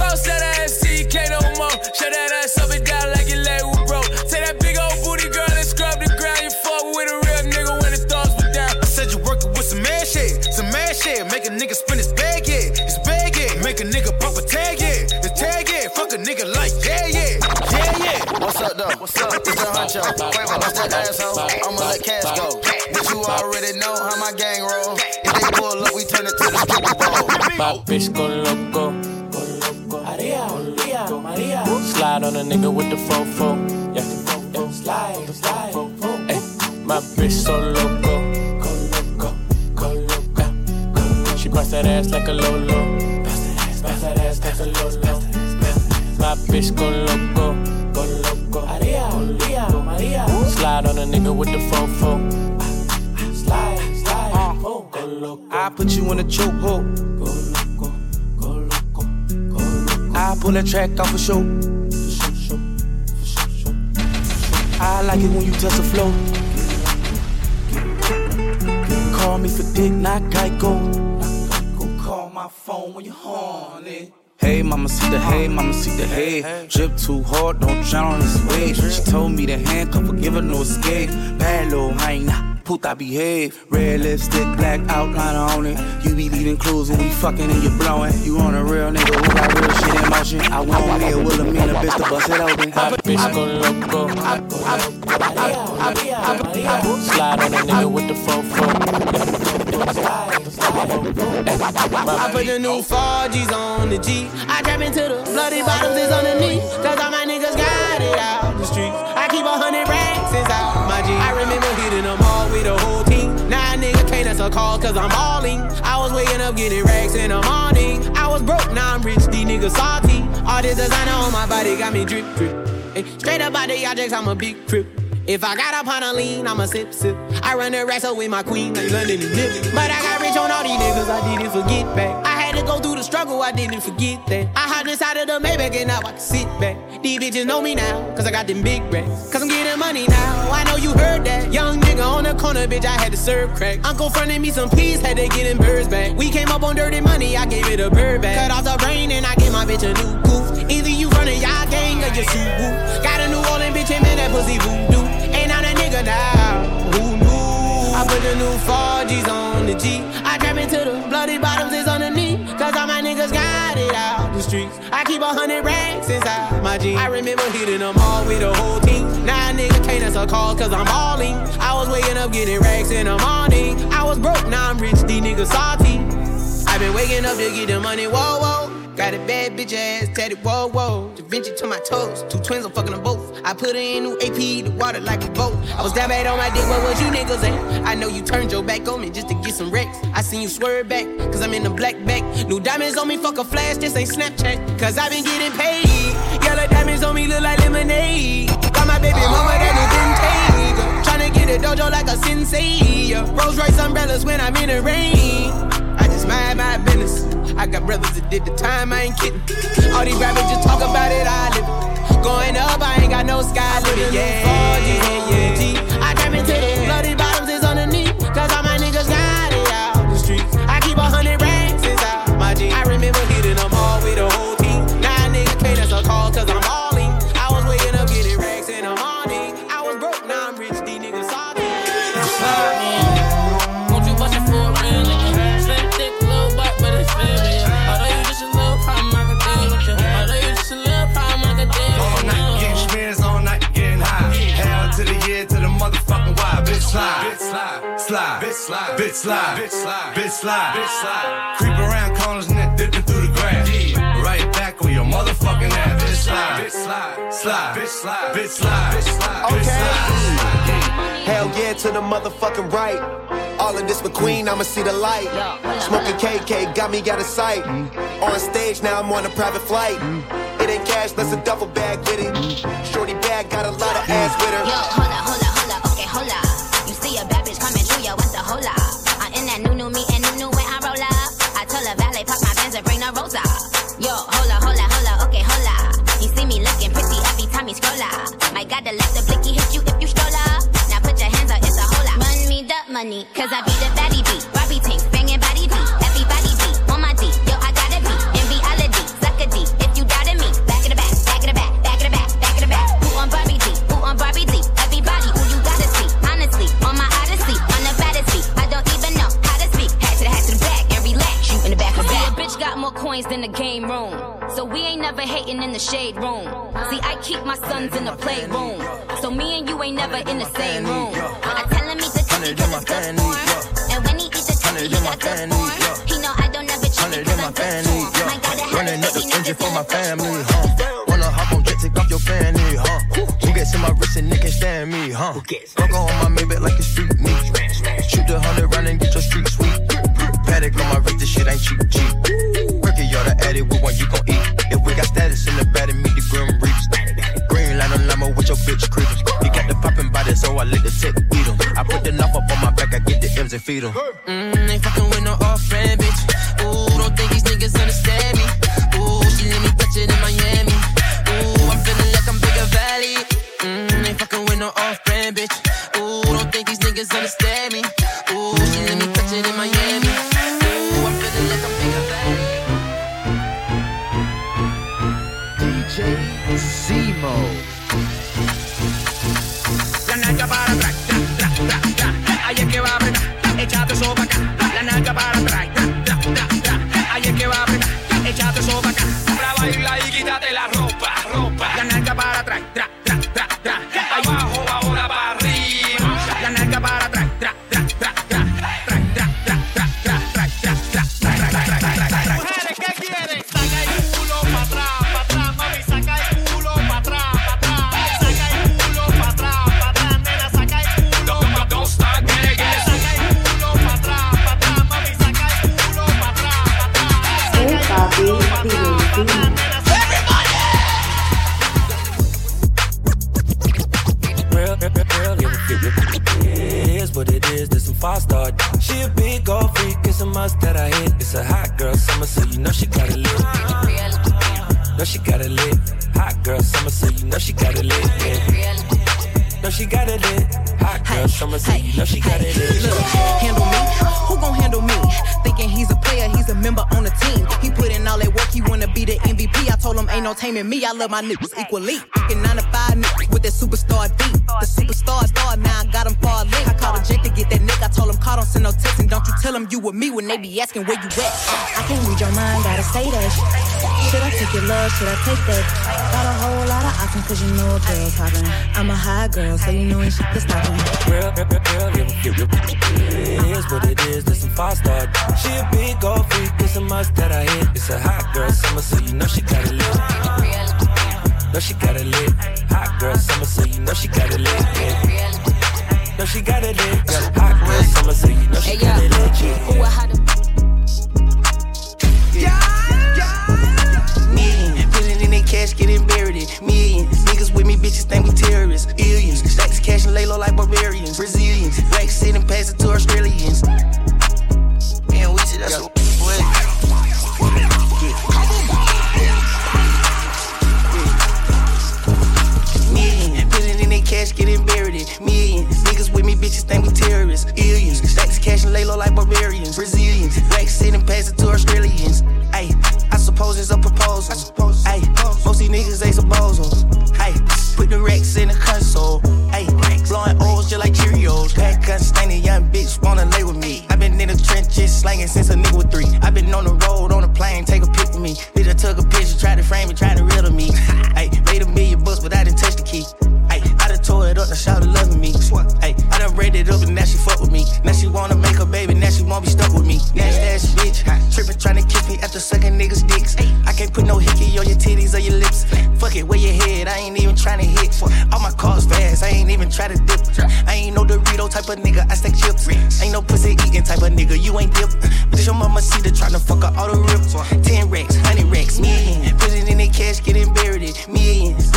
Up. What's up? It's the huncho. Bust that asshole. I'ma let cash go. But you already know how my gang roll. If they pull up, we turn it to the Super Bowl. My bitch go loco. Slide on a nigga with the fofo. Yeah. yeah. Slide, slide. Ay, my bitch so loco. Go loco, go loco. She bust that ass like a lolo. Bust that ass, bust that ass like a lolo. My bitch go loco. A nigga with the fofo. Slide, slide. Uh, go loco. I put you in a chokehold. Go loco, go loco, go loco. I pull that track off a show. I like it when you touch the flow. Call me for dick, not Geico. Call my phone when you're horny. Hey, mama, see the hey, mama, see the hey. Drip too hard, don't drown on this wave. She told me to handcuff her, give her no escape. Bad little hyena, puta behave. Red lipstick, black outline on it. You be leaving clues when we fucking and you blowing. You on a real nigga who got real shit in motion. I want me a Wilhelmina bitch to bust it open. My bitch go loco. Slide on a nigga with the fofo. I put the new 4G's on the G. I trap into the bloody bottoms is underneath. Cause all my niggas got it out the streets. I keep a hundred racks inside my G. I remember hitting them all with the whole team. Now nigga can't answer calls cause I'm balling. I was waking up getting racks in the morning. I was broke, now I'm rich, these niggas salty. All this designer on my body got me drip, drip. Ay, straight up out the objects, I'm a big crip. If I got up on a lean, I'ma sip, sip. I run the wrestle with my queen, like London and Nip. But I got rich on all these niggas, I didn't forget back. I had to go through the struggle, I didn't forget that. I hopped inside of the Maybach and now I can sit back. These bitches know me now, cause I got them big racks. Cause I'm getting money now, I know you heard that. Young nigga on the corner, bitch, I had to serve crack. Uncle fronted me some peas, had to get them birds back. We came up on dirty money, I gave it a bird back. Cut off the brain and I gave my bitch a new goof. Either you running y'all gang or you shoot woo. Got a New Orleans bitch and man, that pussy voodoo. Nigga now, who knew? I put the new 4Gs on the G. I trap into the bloody bottoms is underneath. Cause all my niggas got it out the streets. I keep a hundred racks inside my jeans. I remember hitting them all with the whole team. Now nigga can't answer calls cause I'm balling. I was waking up getting racks in the morning. I was broke, now I'm rich, these niggas salty. I've been waking up to get the money, whoa, whoa. Got a bad bitch ass tatted, whoa, whoa. Da Vinci to my toes. Two twins, I'm fucking them both. I put her in new AP, the water like a boat. I was down bad on my dick, where was you niggas at? I know you turned your back on me just to get some wrecks. I seen you swerve back, cause I'm in the black back. New diamonds on me, fuck a flash, this ain't Snapchat. Cause I been getting paid. Yellow diamonds on me look like lemonade. Got my baby mama that new vintage. Tryna get a dojo like a sensei. Rolls Royce umbrellas when I'm in the rain. I just mind my business. I got brothers that did the time, I ain't kidding. All these rappers just talk about it, I live it. Going up, I ain't got no sky limit. Yeah, yeah, yeah. I came into the slide, slide, bitch slide, bitch slide, bitch slide, bitch slide, bitch slide. Creep around corners and then dipping through the grass. Right back on your motherfucking ass. Bitch slide, bitch slide, slide, bitch slide, bitch slide, bitch slide, bitch slide. Hell yeah to the motherfucking right. All of this McQueen, I'ma see the light. Smoking KK got me out of sight. On stage now, I'm on a private flight. It ain't cash, that's a duffel bag with it. Shorty bag got a lot of ass with her. Yo, hola, hola, hola, okay, him ain't no taming me. I love my niggas equally. Fucking nine to five niggas with that superstar beat. The superstar star, now I got him far link. I called a Jake to get that nigga. I told him call, don't send no text, and don't you tell him you with me when they be asking where you at. I can't read your mind, gotta say that. Should I take your love? Should I take that? Got a whole lot of options, cause you know a girl's poppin'. I'm a high girl, so you know ain't shit to stop me. Real, real, real, real, real, real. It is what it is, there's some five star. She a big gold freak, it's a must that I hit. It's a hot girl summer, so you know she got it lit. Know she got it lit. Hot girl summer, so you know she got it lit. Yeah. Know she got it lit. Yeah. Hot girl summer, so you know she got it lit. Yeah. Million, put it in their cash, getting buried it. Millions, niggas with me, bitches think we terrorists. Billions, stack this cash and lay low like barbarians. Brazilians, black sit and pass it to Australians. Barbarians. Brazilians, sit and pass it to Australians. Ayy, I suppose it's a proposal. Ayy, most these niggas ain't supposals. Ayy, put the Rex in the console. Ayy, blowing O's just like Cheerios. Pack gun standing, young bitch wanna lay with me. i been in the trenches slanging since a nigga was three. i been on the road, on a plane, take a pic with me. Bitch, I took a picture, tried to frame it, tried to after sucking niggas' dicks. I can't put no hickey on your titties or your lips. Fuck it, where your head, I ain't even tryna hit. All my cars fast, I ain't even try to dip. I ain't no Dorito type of nigga, I stack chips. Ain't no pussy eating type of nigga, you ain't dip. Bitch, your mama see the tryna fuck her all the rips. 10 racks, 100 racks, million. Put it in their cash, getting buried it. Millions.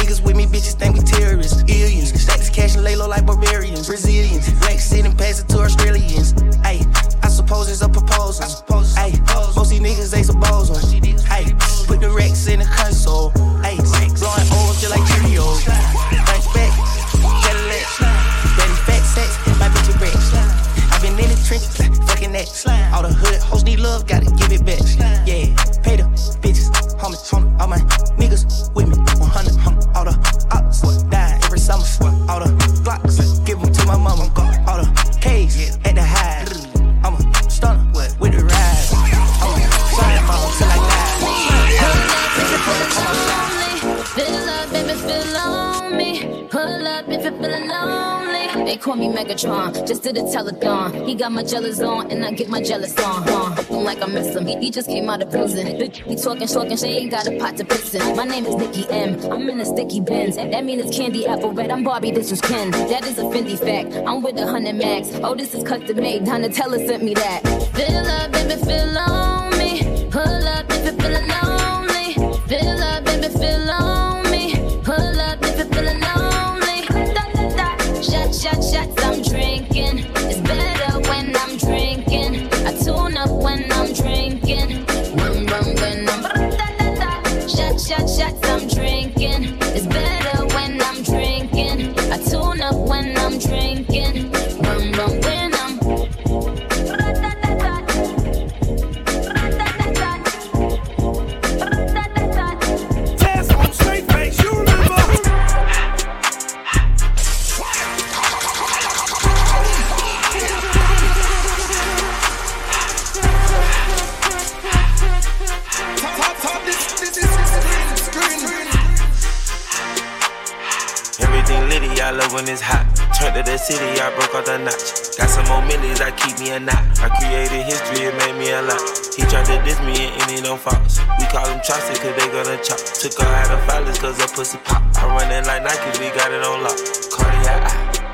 Megatron, just did a telethon. He got my jealous on, and I get my jealous on, huh? Like I miss him. He just came out of prison. He talking, talking, she ain't got a pot to piss in. My name is Nicki M. I'm in a sticky Benz. That mean it's candy apple red. I'm Barbie, this is Ken. That is a Fendi fact. I'm with a hundred max. Oh, this is custom made. Donatella sent me that. Fill when it's hot. Turned to the city, I broke out the notch. Got some more millies, I keep me a knot. I created history, it made me a lot. He tried to diss me and any no faults. We call them Chaucer, cause they gonna chop. Took her out of violence, cause her pussy pop. I run it like Nike, we got it on lock. Cardiac.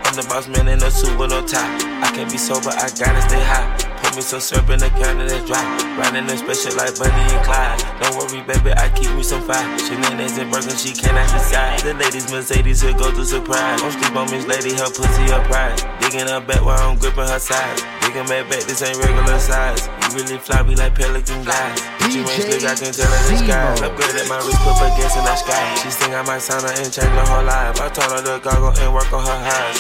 I'm the boss man in a suit with no tie. I can't be sober, I gotta stay high. Me some syrup in the can that's dry. Riding the special like Bonnie and Clyde. Don't worry, baby, I keep me some fire. Shenanigans and Birkin, she cannot decide. The ladies Mercedes will go to surprise. Don't sleep on Miss Lady, her pussy, her pride. Digging her back while I'm gripping her sides. Digging my back, this ain't regular size. You really fly, me like pelican guys. But you ain't slick, I can tell her the sky. Upgrade at my wrist, put gas in the sky. She think I might sign her and change her whole life. I told her to goggle and work on her highs.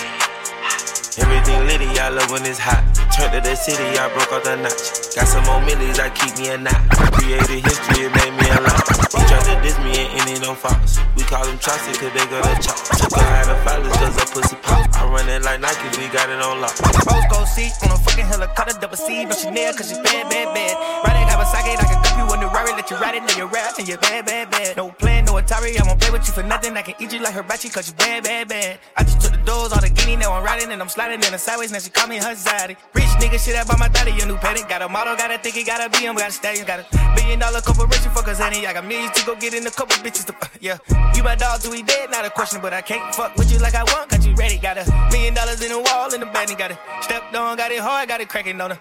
Everything litty, I love when it's hot. Turned to the city, I broke off the notch. Got some more millies, I keep me a knot. Created history, it made me a lot. He tried to diss me and any no fox. We call them Chaucer, cause they gonna chop. Took a high to followers, cause her pussy pop. I run it like Nike, we got it on lock. Rose gold seat on a fucking helicopter, double C, no Chanel, cause she bad, bad, bad. Riding Kawasaki, I can cup you the let you ride it, then you rap, and you're bad, bad, bad. No plan, no Atari, I won't play with you for nothing. I can eat you like hibachi, cause you bad, bad, bad. I just took the doors, all the guinea, now I'm riding, and I'm sliding in the sideways, now she call me her zaddy. Rich nigga shit up on my thotty, your new petty. Got a model, gotta think he gotta be him, got a stallion, got a billion dollar corporation for Kazani. I got millions to go get in a couple bitches to, uh, yeah. You my dog till we dead, not a question, but I can't fuck with you like I want, cause you ready. Got a million dollars in the wall, in the bed, got it stepped on, got it hard, got it cracking on her.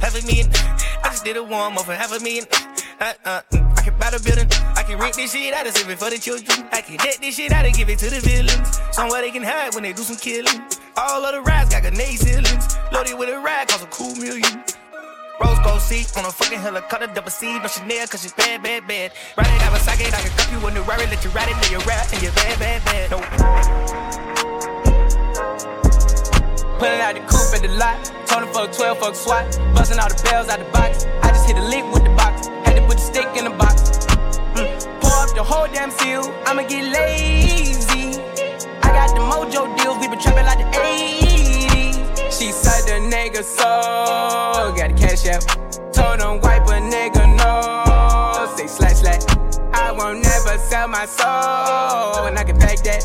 Half a million, I just did a warm up for half a million. Uh, uh, I can buy the building, I can rent this shit out of save it for the children. I can debt this shit out and give it to the villains. Somewhere they can hide when they do some killing. All of the rides got grenade ceilings. Loaded with a ride, cost a cool million. Rose gold seat on a fucking helicopter, double C, no Chanel, cause she's bad, bad, bad. Riding Kawasaki, I can cup you in the Rari, let you ride it, then you rap, and you're bad, bad, bad. No. Out the coupe at the lot, Tony fuck 12, fuck SWAT. Busting all the bells out the box. I just hit a lick with the box, stick in the box. Mm. Pour up the whole damn seal, I'ma get lazy. I got the mojo deals, we been trapping like the 80s. She said the nigga so, got the cash out. Told him wipe a nigga no, say slash slash. I won't never sell my soul, and I can back that.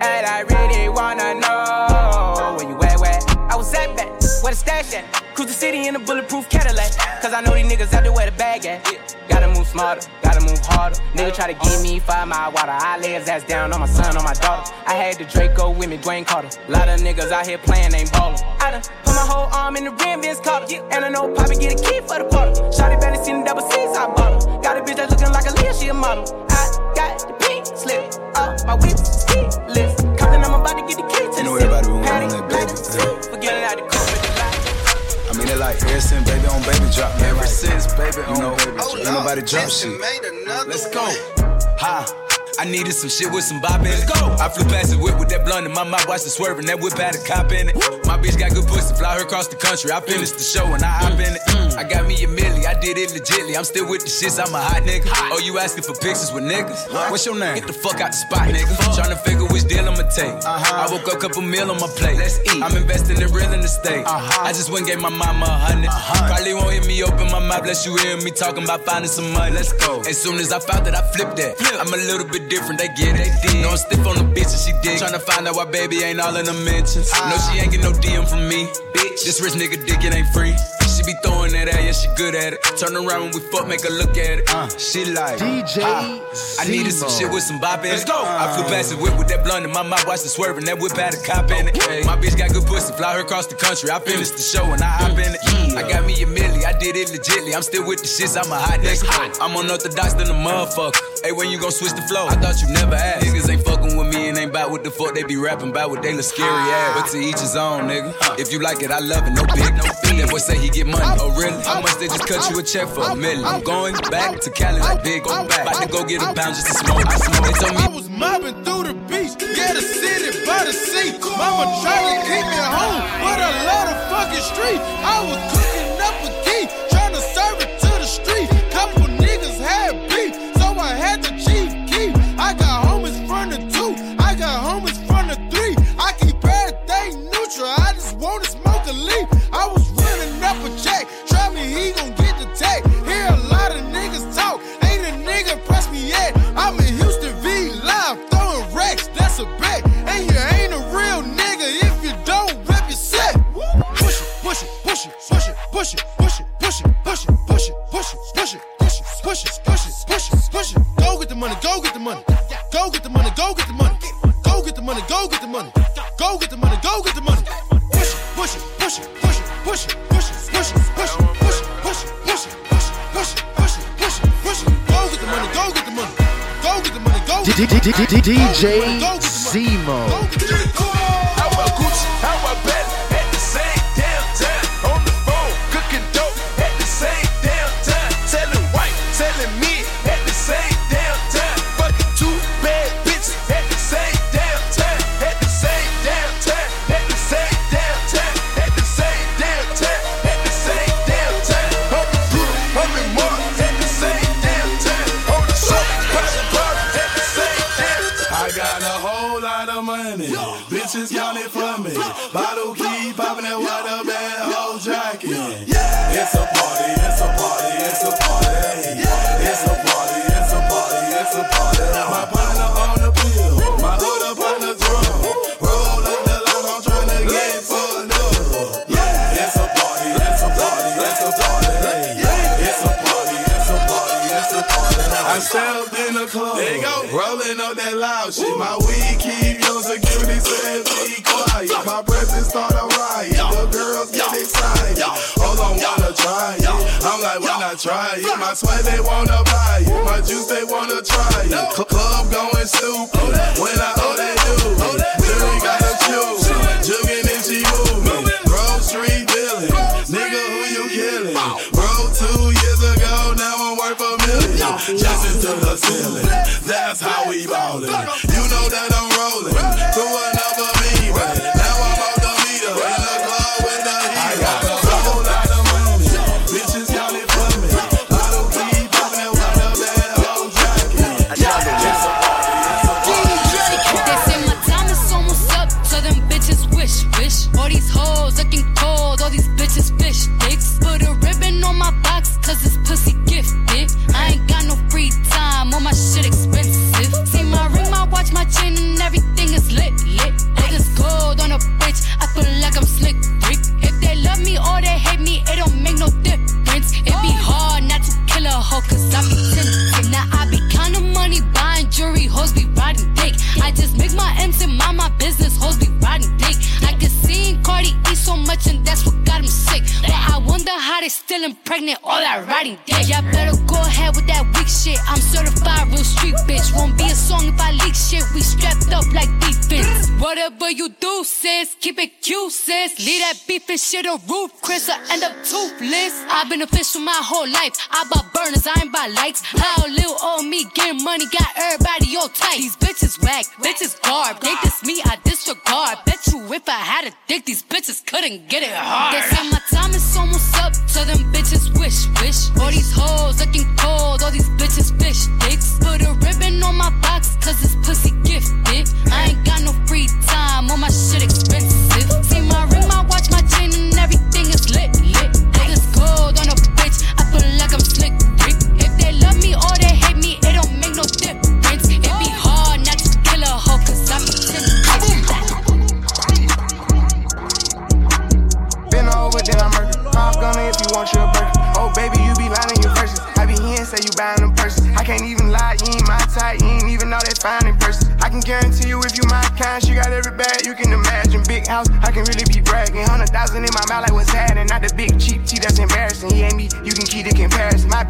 And I really wanna know where you at, where I was at back, where the stash at. Cruise the city in a bulletproof Cadillac, I know these niggas out there where the bag at. Gotta move smarter, gotta move harder. Nigga try to give me five mile water. I lay his ass down on my son, on my daughter. I had the Draco with me, Dwayne Carter. Lot of niggas out here playing, ain't ballin'. I done put my whole arm in the rim, Vince Carter. And I know Poppy get a key for the quarter. Shotty barely seen the double C's, I bought her. Got a bitch that's looking like a Leah, she a model. I got the pink slip up my whip, ski lift. Compton, I'm about to get the key to You know everybody city. be Patty, wanting that baby. Forget it out the coupe at the lot. I mean, it like ever since baby on baby drop, man. Ever since baby on know, baby drop. Ain't nobody drop shit. Let's go. Ha. I needed some shit with some bop in it. Go. I flew past the whip with that blunt in my mouth, watched it swerving. That whip had a cop in it. My bitch got good pussy, fly her across the country. I finished the show and I hop in it. Mm, mm, I got me a milli, I did it legitly. I'm still with the shits, I'm a hot nigga. Oh, you asking for pictures with niggas? What's your name? Get the fuck out the spot, nigga. Tryna figure which deal I'ma take. Uh-huh. I woke up, couple meal on my plate. Let's eat. I'm investing in real estate. Uh-huh. I just went and gave my mama a hundred. Probably won't hear me open my mouth, bless you hear me talking about finding some money. Let's go. As soon as I found that, I flipped that. I'm a little bit different, they get it. No, I'm stiff on the bitch and she dig. Tryna find out why baby ain't all in the mentions. Ah. No, she ain't get no DM from me. Bitch, this rich nigga dick, it ain't free. She be throwing that at, yeah, she good at it. Turn around when we fuck, make her look at it. Uh, she like DJ I needed some shit with some bop in it. Let's go. I flew past the whip with that blunt in my mouth, watched it swerving. That whip had a cop in it. My bitch got good pussy, fly her across the country. I finished the show and I hop in it. I got me a milli, I did it legitly. I'm still with the shits, I'm a hot nigga. I'm unorthodox than a motherfucker. Hey, when you gon' switch the flow? I thought you never asked. Niggas ain't fucking with me and ain't bout what the fuck they be rapping about what they look scary ass. But to each his own, nigga. If you like it, I love it. No big, no big. That boy say he get money. Oh, really? How much they just cut you a check for a million? I'm going back to Cali like big. Go back. About to go get a pound just to smoke. I smoke. They told me I was mobbing through the beach, yeah, the city by the sea. Mama trying to keep me home, but I love the fucking street. I was cooking up a J killing? Bro, two years ago, now I'm worth a million. Just to the ceiling, that's how we ballin'. You know that I'm beef shit on roof, Chris, I end up toothless. I've been official my whole life. I bought burners, I ain't buy lights. How little old me getting money got everybody all tight. These bitches whack, bitches garb. They diss me, I disregard. Bet you if I had a dick, these bitches couldn't get it hard. They say my time is almost up, so them bitches wish, wish. All these hoes looking cold, all these bitches fish dicks. Put a ribbon on my box, cause it's pussy you your burger. Oh, baby, you be lying in your verses. I be here and say you buying them purses. I can't even lie, you ain't my type. You ain't even know that fine in person. I can guarantee you if you my kind, she got every bag you can imagine. Big house, I can really be bragging. Hundred thousand in my mouth, like what's happening? Not the big cheap tea that's embarrassing. He ain't me, you can keep the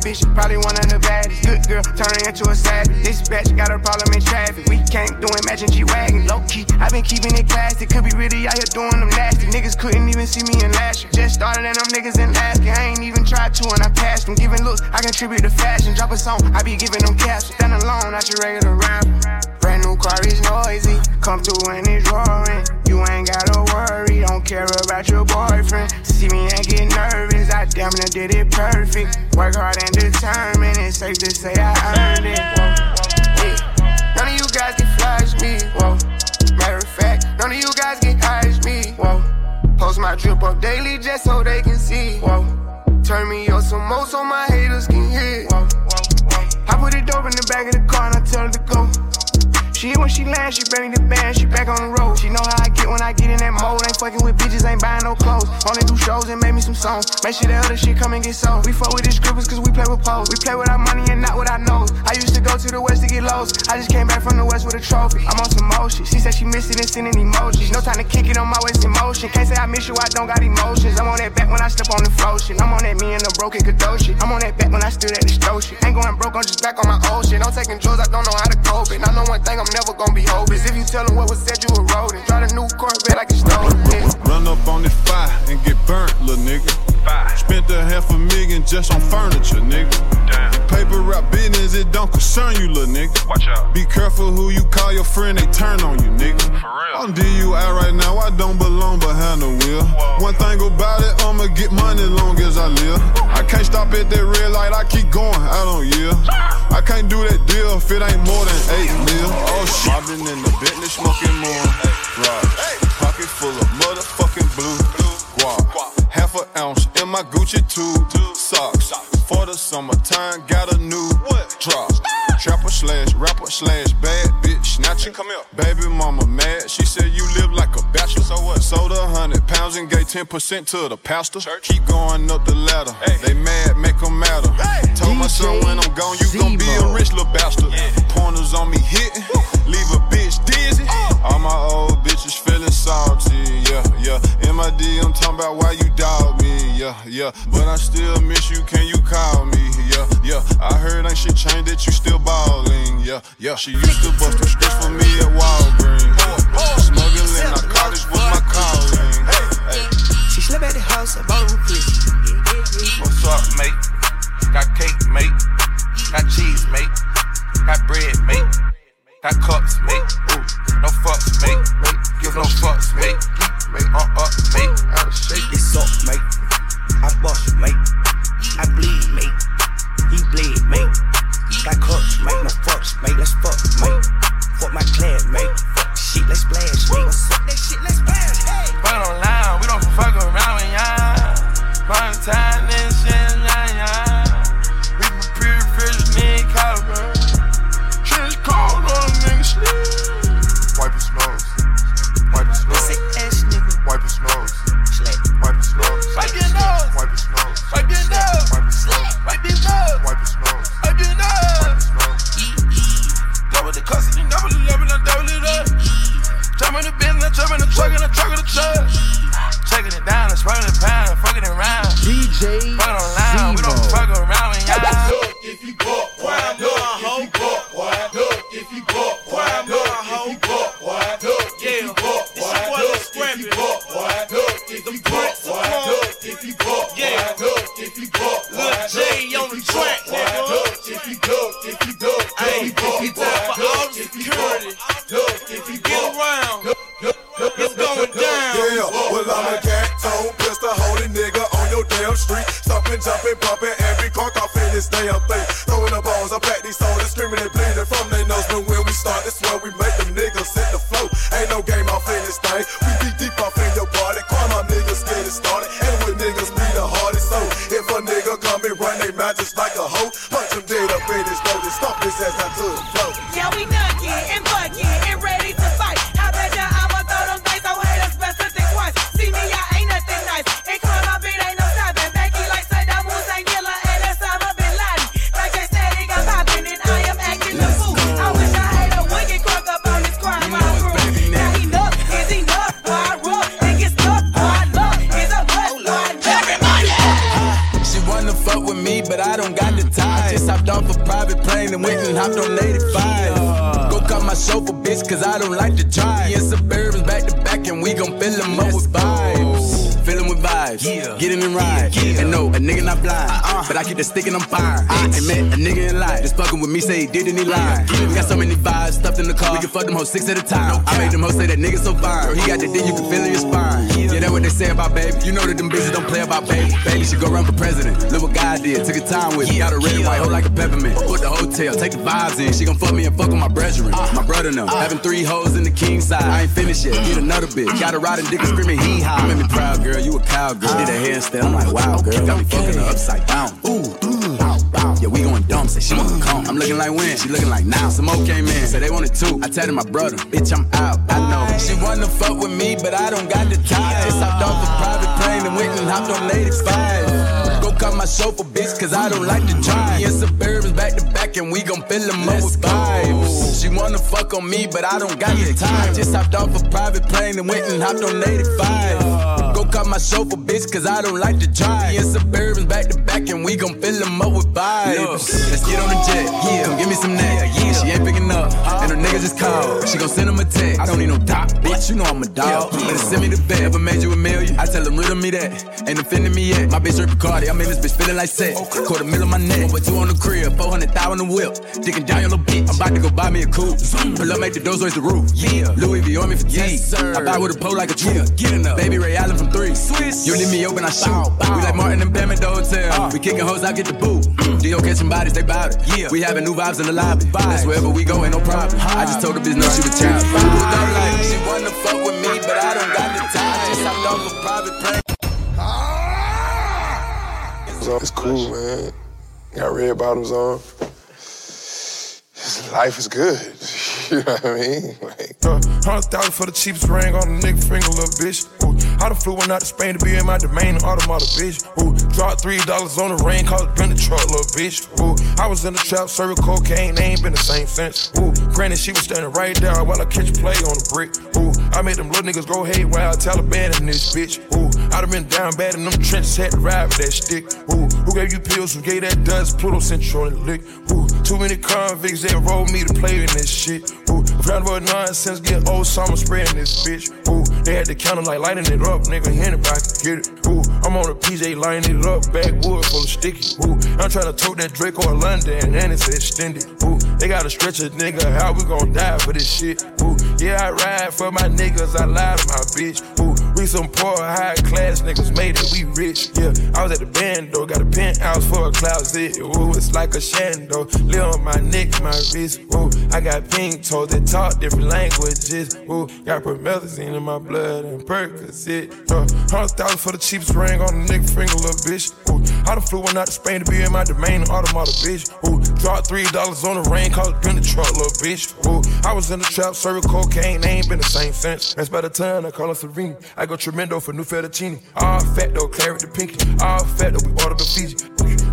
bitch, probably one of the baddest. Good girl, turning into a savage. This bitch got a problem in traffic. We can't do it, matching G Wagon. Low key, i been keeping it classy. Could be really out here doing them nasty. Niggas couldn't even see me in last year. Just started and them niggas in year. I ain't even tried to and I passed them. Giving looks, I contribute to fashion. Drop a song, I be giving them caps. Stand alone, not your regular rapper. New car is noisy. Come through and it's roaring. You ain't gotta worry, don't care about your boyfriend. See me and get nervous, I damn near did it perfect. Work hard and determined, it's safe to say I earned it. Whoa. Yeah. None of you guys can flash me. Whoa. Matter of fact, none of you guys can hide me. Whoa. Post my drip up daily just so they can see. Whoa. Turn me up some more so my haters can hear. Whoa. I put it dope in the back of the car and I tell her to go. She when she lands, she bring the band, she back on the road. She know how I get when I get in that mode. Ain't fucking with bitches, ain't buying no clothes. Only do shows and make me some songs. Make sure that other shit come and get sold. We fuck with these scribbles cause we play with pose. We play with our money and not with our nose. I used to go to the west to get lows. I just came back from the west with a trophy. I'm on some motion. She said she missed it and sending emojis. No time to kick it on my waist in motion. Can't say I miss you, I don't got emotions. I'm on that back when I step on the flow shit. I'm on that me and the broken Kadoshi. I'm on that back when I stood at the shit. Ain't going broke, I'm just back on my old shit. I'm taking drugs, I don't know how to cope it. I know one thing, I'm never gonna be hopeless. If you tell them what was said, you erode it. Try the new Corvette like it's stolen. Run up on this fire and get burnt, little nigga. Spent a half a million just on furniture, nigga. Paper rap business, it don't concern you, little nigga. Watch out. Be careful who you call your friend, they turn on you, nigga. For real. I'm DUI right now, I don't belong behind the wheel. One thing about it, I'ma get money long as I live. I can't stop at that red light, I keep going, I don't yield. I can't do that deal if it ain't more than eight mil. Oh shit. I've been in the Bentley smoking more. Right. Pocket full of motherfucking blue. Guap. Half an ounce in my Gucci tube. Socks. For the summertime, got a new drop. Trapper slash rapper slash bad bitch snatcher. Come here. Baby mama mad. She said you live like a bachelor. So what? Sold a hundred pounds and gave 10% to the pastor. Keep going up the ladder. Hey. They mad, make them matter. Told my son when I'm gone, you gon' be a rich Yeah, yeah. But I still miss you. Can you call me? Yeah, yeah. I heard ain't shit changed that you still ballin'. Yeah, yeah. She used to bust the scripts for me at Walgreens. Smuggling narcotics was my calling. Hey, She slip at the house, I bought her quick. What's up, mate? Got cake, mate. Got cheese, mate. Got bread, mate. Got cups, mate. Ooh, no fucks, mate. mate. Give no fucks, mate. Mate, uh up, mate. Out of shape. It's up, mate. I bust, mate. I bleed, mate. He bleed, mate. Got cups, mate. No fucks, mate. Let's fuck, mate. Fuck my clan, mate. Fuck shit, let's splash, mate. Fuck that shit, let's splash, hey. Fuck online, we don't fuck around with y'all. Fun time, in the truck, in the I keep the stick and I'm fine. I ain't met a nigga in life, just fucking with me, say he did and he lied. We got so many vibes stuffed in the car, we can fuck them hoes six at a time. I made them hoes say that nigga so fine. Girl, he got the dick, you can feel in your spine. Yeah, that what they say about baby. You know that them bitches don't play about baby. Baby should go run for president. Look what God did, took a time with me. Got a red and white hoe like a peppermint. Put the hotel, take the vibes in. She gon' fuck me and fuck with my brethren. Uh. My brother know. Having three hoes in the king side. I ain't finished yet. Get another bitch. Got a riding dick and screaming hee haw. You made me proud, girl. You a cowgirl. Did a handstand. I'm like, wow, girl. Got me fucking her upside down. Ooh, ooh. Bow, bow. Yeah, we going dumb. Say she wanna mm. come. I'm looking like when? She looking like now. Some more came in. Say they wanted two. I tell my brother, bitch, I'm out. I know. She wanna fuck with me, but I don't got the time. Just hopped off a private plane and went and hopped on 85. Go cut my chauffeur, bitch, cause I don't like to drive. Me and Suburbans back to back, and we gon' fill them up with vibes. She wanna fuck on me, but I don't got the time. Just hopped off a private plane and went and hopped on 85. Go cut my chauffeur, bitch, cause I don't like to drive. Me and Suburbans back to back, and we gon' fill them up with vibes. Let's get on the jet, yeah. Come give me some neck, yeah. She ain't picking up, uh-huh. and her nigga just called. She gon' send him a text. I don't need no doc, bitch. You know I'm a dog. Better send me the bet. Ever made you a million? I tell him riddle me that. Ain't offending me yet. My bitch Rick Cardi. I'm in this bitch feeling like sex. Quarter mil on my neck. But two on the crib. 400 thousand on the whip. Digging down your little bitch. I'm about to go buy me a coupe. Pull up, make the doors raise the roof. Yeah. Louis V on me for yes, sir. I buy with a pole like a tree. Get enough. Baby Ray Allen from three. Swiss. You leave me open, I shoot. We like Martin and Pam at the hotel. We kicking hoes, I get the boot. D.O. catching bodies, they bout it. Yeah. We having new vibes in the lobby. That's wherever we go, ain't no problem. I just told the bitch no, she was child. Like, she wanna fuck with me, but I don't got the time. Just hopped off a private plane. It's cool, man. Got red bottoms on. Life is good. you know what I mean? Like, Uh, Hundred thousand for the cheapest ring on the nigga finger, little bitch. I done flew one out to Spain to be in my domain, automata, bitch. Ooh, dropped three dollars on the ring, called it been the truck, little bitch. Ooh, I was in the trap, serving cocaine, they ain't been the same since. Ooh, granted, she was standing right there while I catch play on the brick. Ooh, I made them little niggas go haywire, Taliban in this bitch. Ooh, I done been down bad in them trenches, had to ride with that stick. Ooh, who gave you pills? Who gave that dust? Pluto Central the lick. Ooh, too many convicts that rolled me to play in this shit. Round about nonsense, get old summer spraying this bitch. Ooh, they had the counter like lighting it up, nigga. Anybody can get it. Ooh, I'm on a PJ lining it up, backwood full of sticky. Ooh, I'm trying to tote that Drake or London, and it's extended. Ooh, they gotta stretch a nigga, how we gon' die for this shit? Ooh, yeah, I ride for my niggas, I lie to my bitch. Ooh, we some poor, high class niggas made it, we rich. Yeah, I was at the band though, got a penthouse for a closet. Ooh, it's like a shando, live on my neck, my wrist. Ooh, I got pink toes that talk different languages. Ooh, got promethazine in my blood and Percocet. Uh, hundred thousand for the cheapest ring on the nigga finger, little bitch. Ooh, I done flew one out to Spain to be in my domain, automata, bitch. Ooh, dropped three dollars on the rain, it been the truck, little bitch. Ooh, I was in the trap, serving cocaine, they ain't been the same since. That's by the time I call her Serene. I go tremendo for new fettuccine. All fat though, claret the pinky. All fat though, we order the Fiji.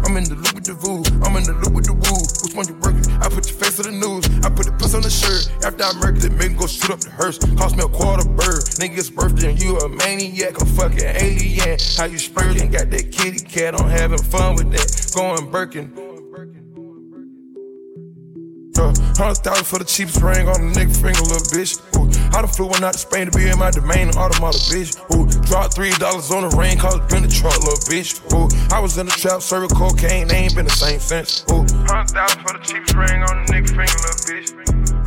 I'm in the loop with the voo, I'm in the loop with the woo. Which one you working? I put your face on the news, I put the puss on the shirt. After I murdered it, make go shoot up the hearse. Cost me a quarter bird. Nigga's birthday and you a maniac, a fucking alien. How you spurting? Got that kitty cat, I'm having fun with that. Going Birkin. Uh, hundred thousand for the cheapest ring on the nigga finger, little bitch. Ooh, I done flew one out to Spain to be in my domain, automata, bitch. Ooh, dropped three dollars on the called it been the truck, little bitch. Ooh, I was in the trap, serving cocaine, they ain't been the same since. Ooh, hundred thousand for the cheapest ring on the nigga finger, little bitch.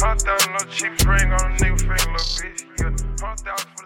Hundred thousand on the cheapest ring on the nigga finger, little bitch. Yeah, hundred thousand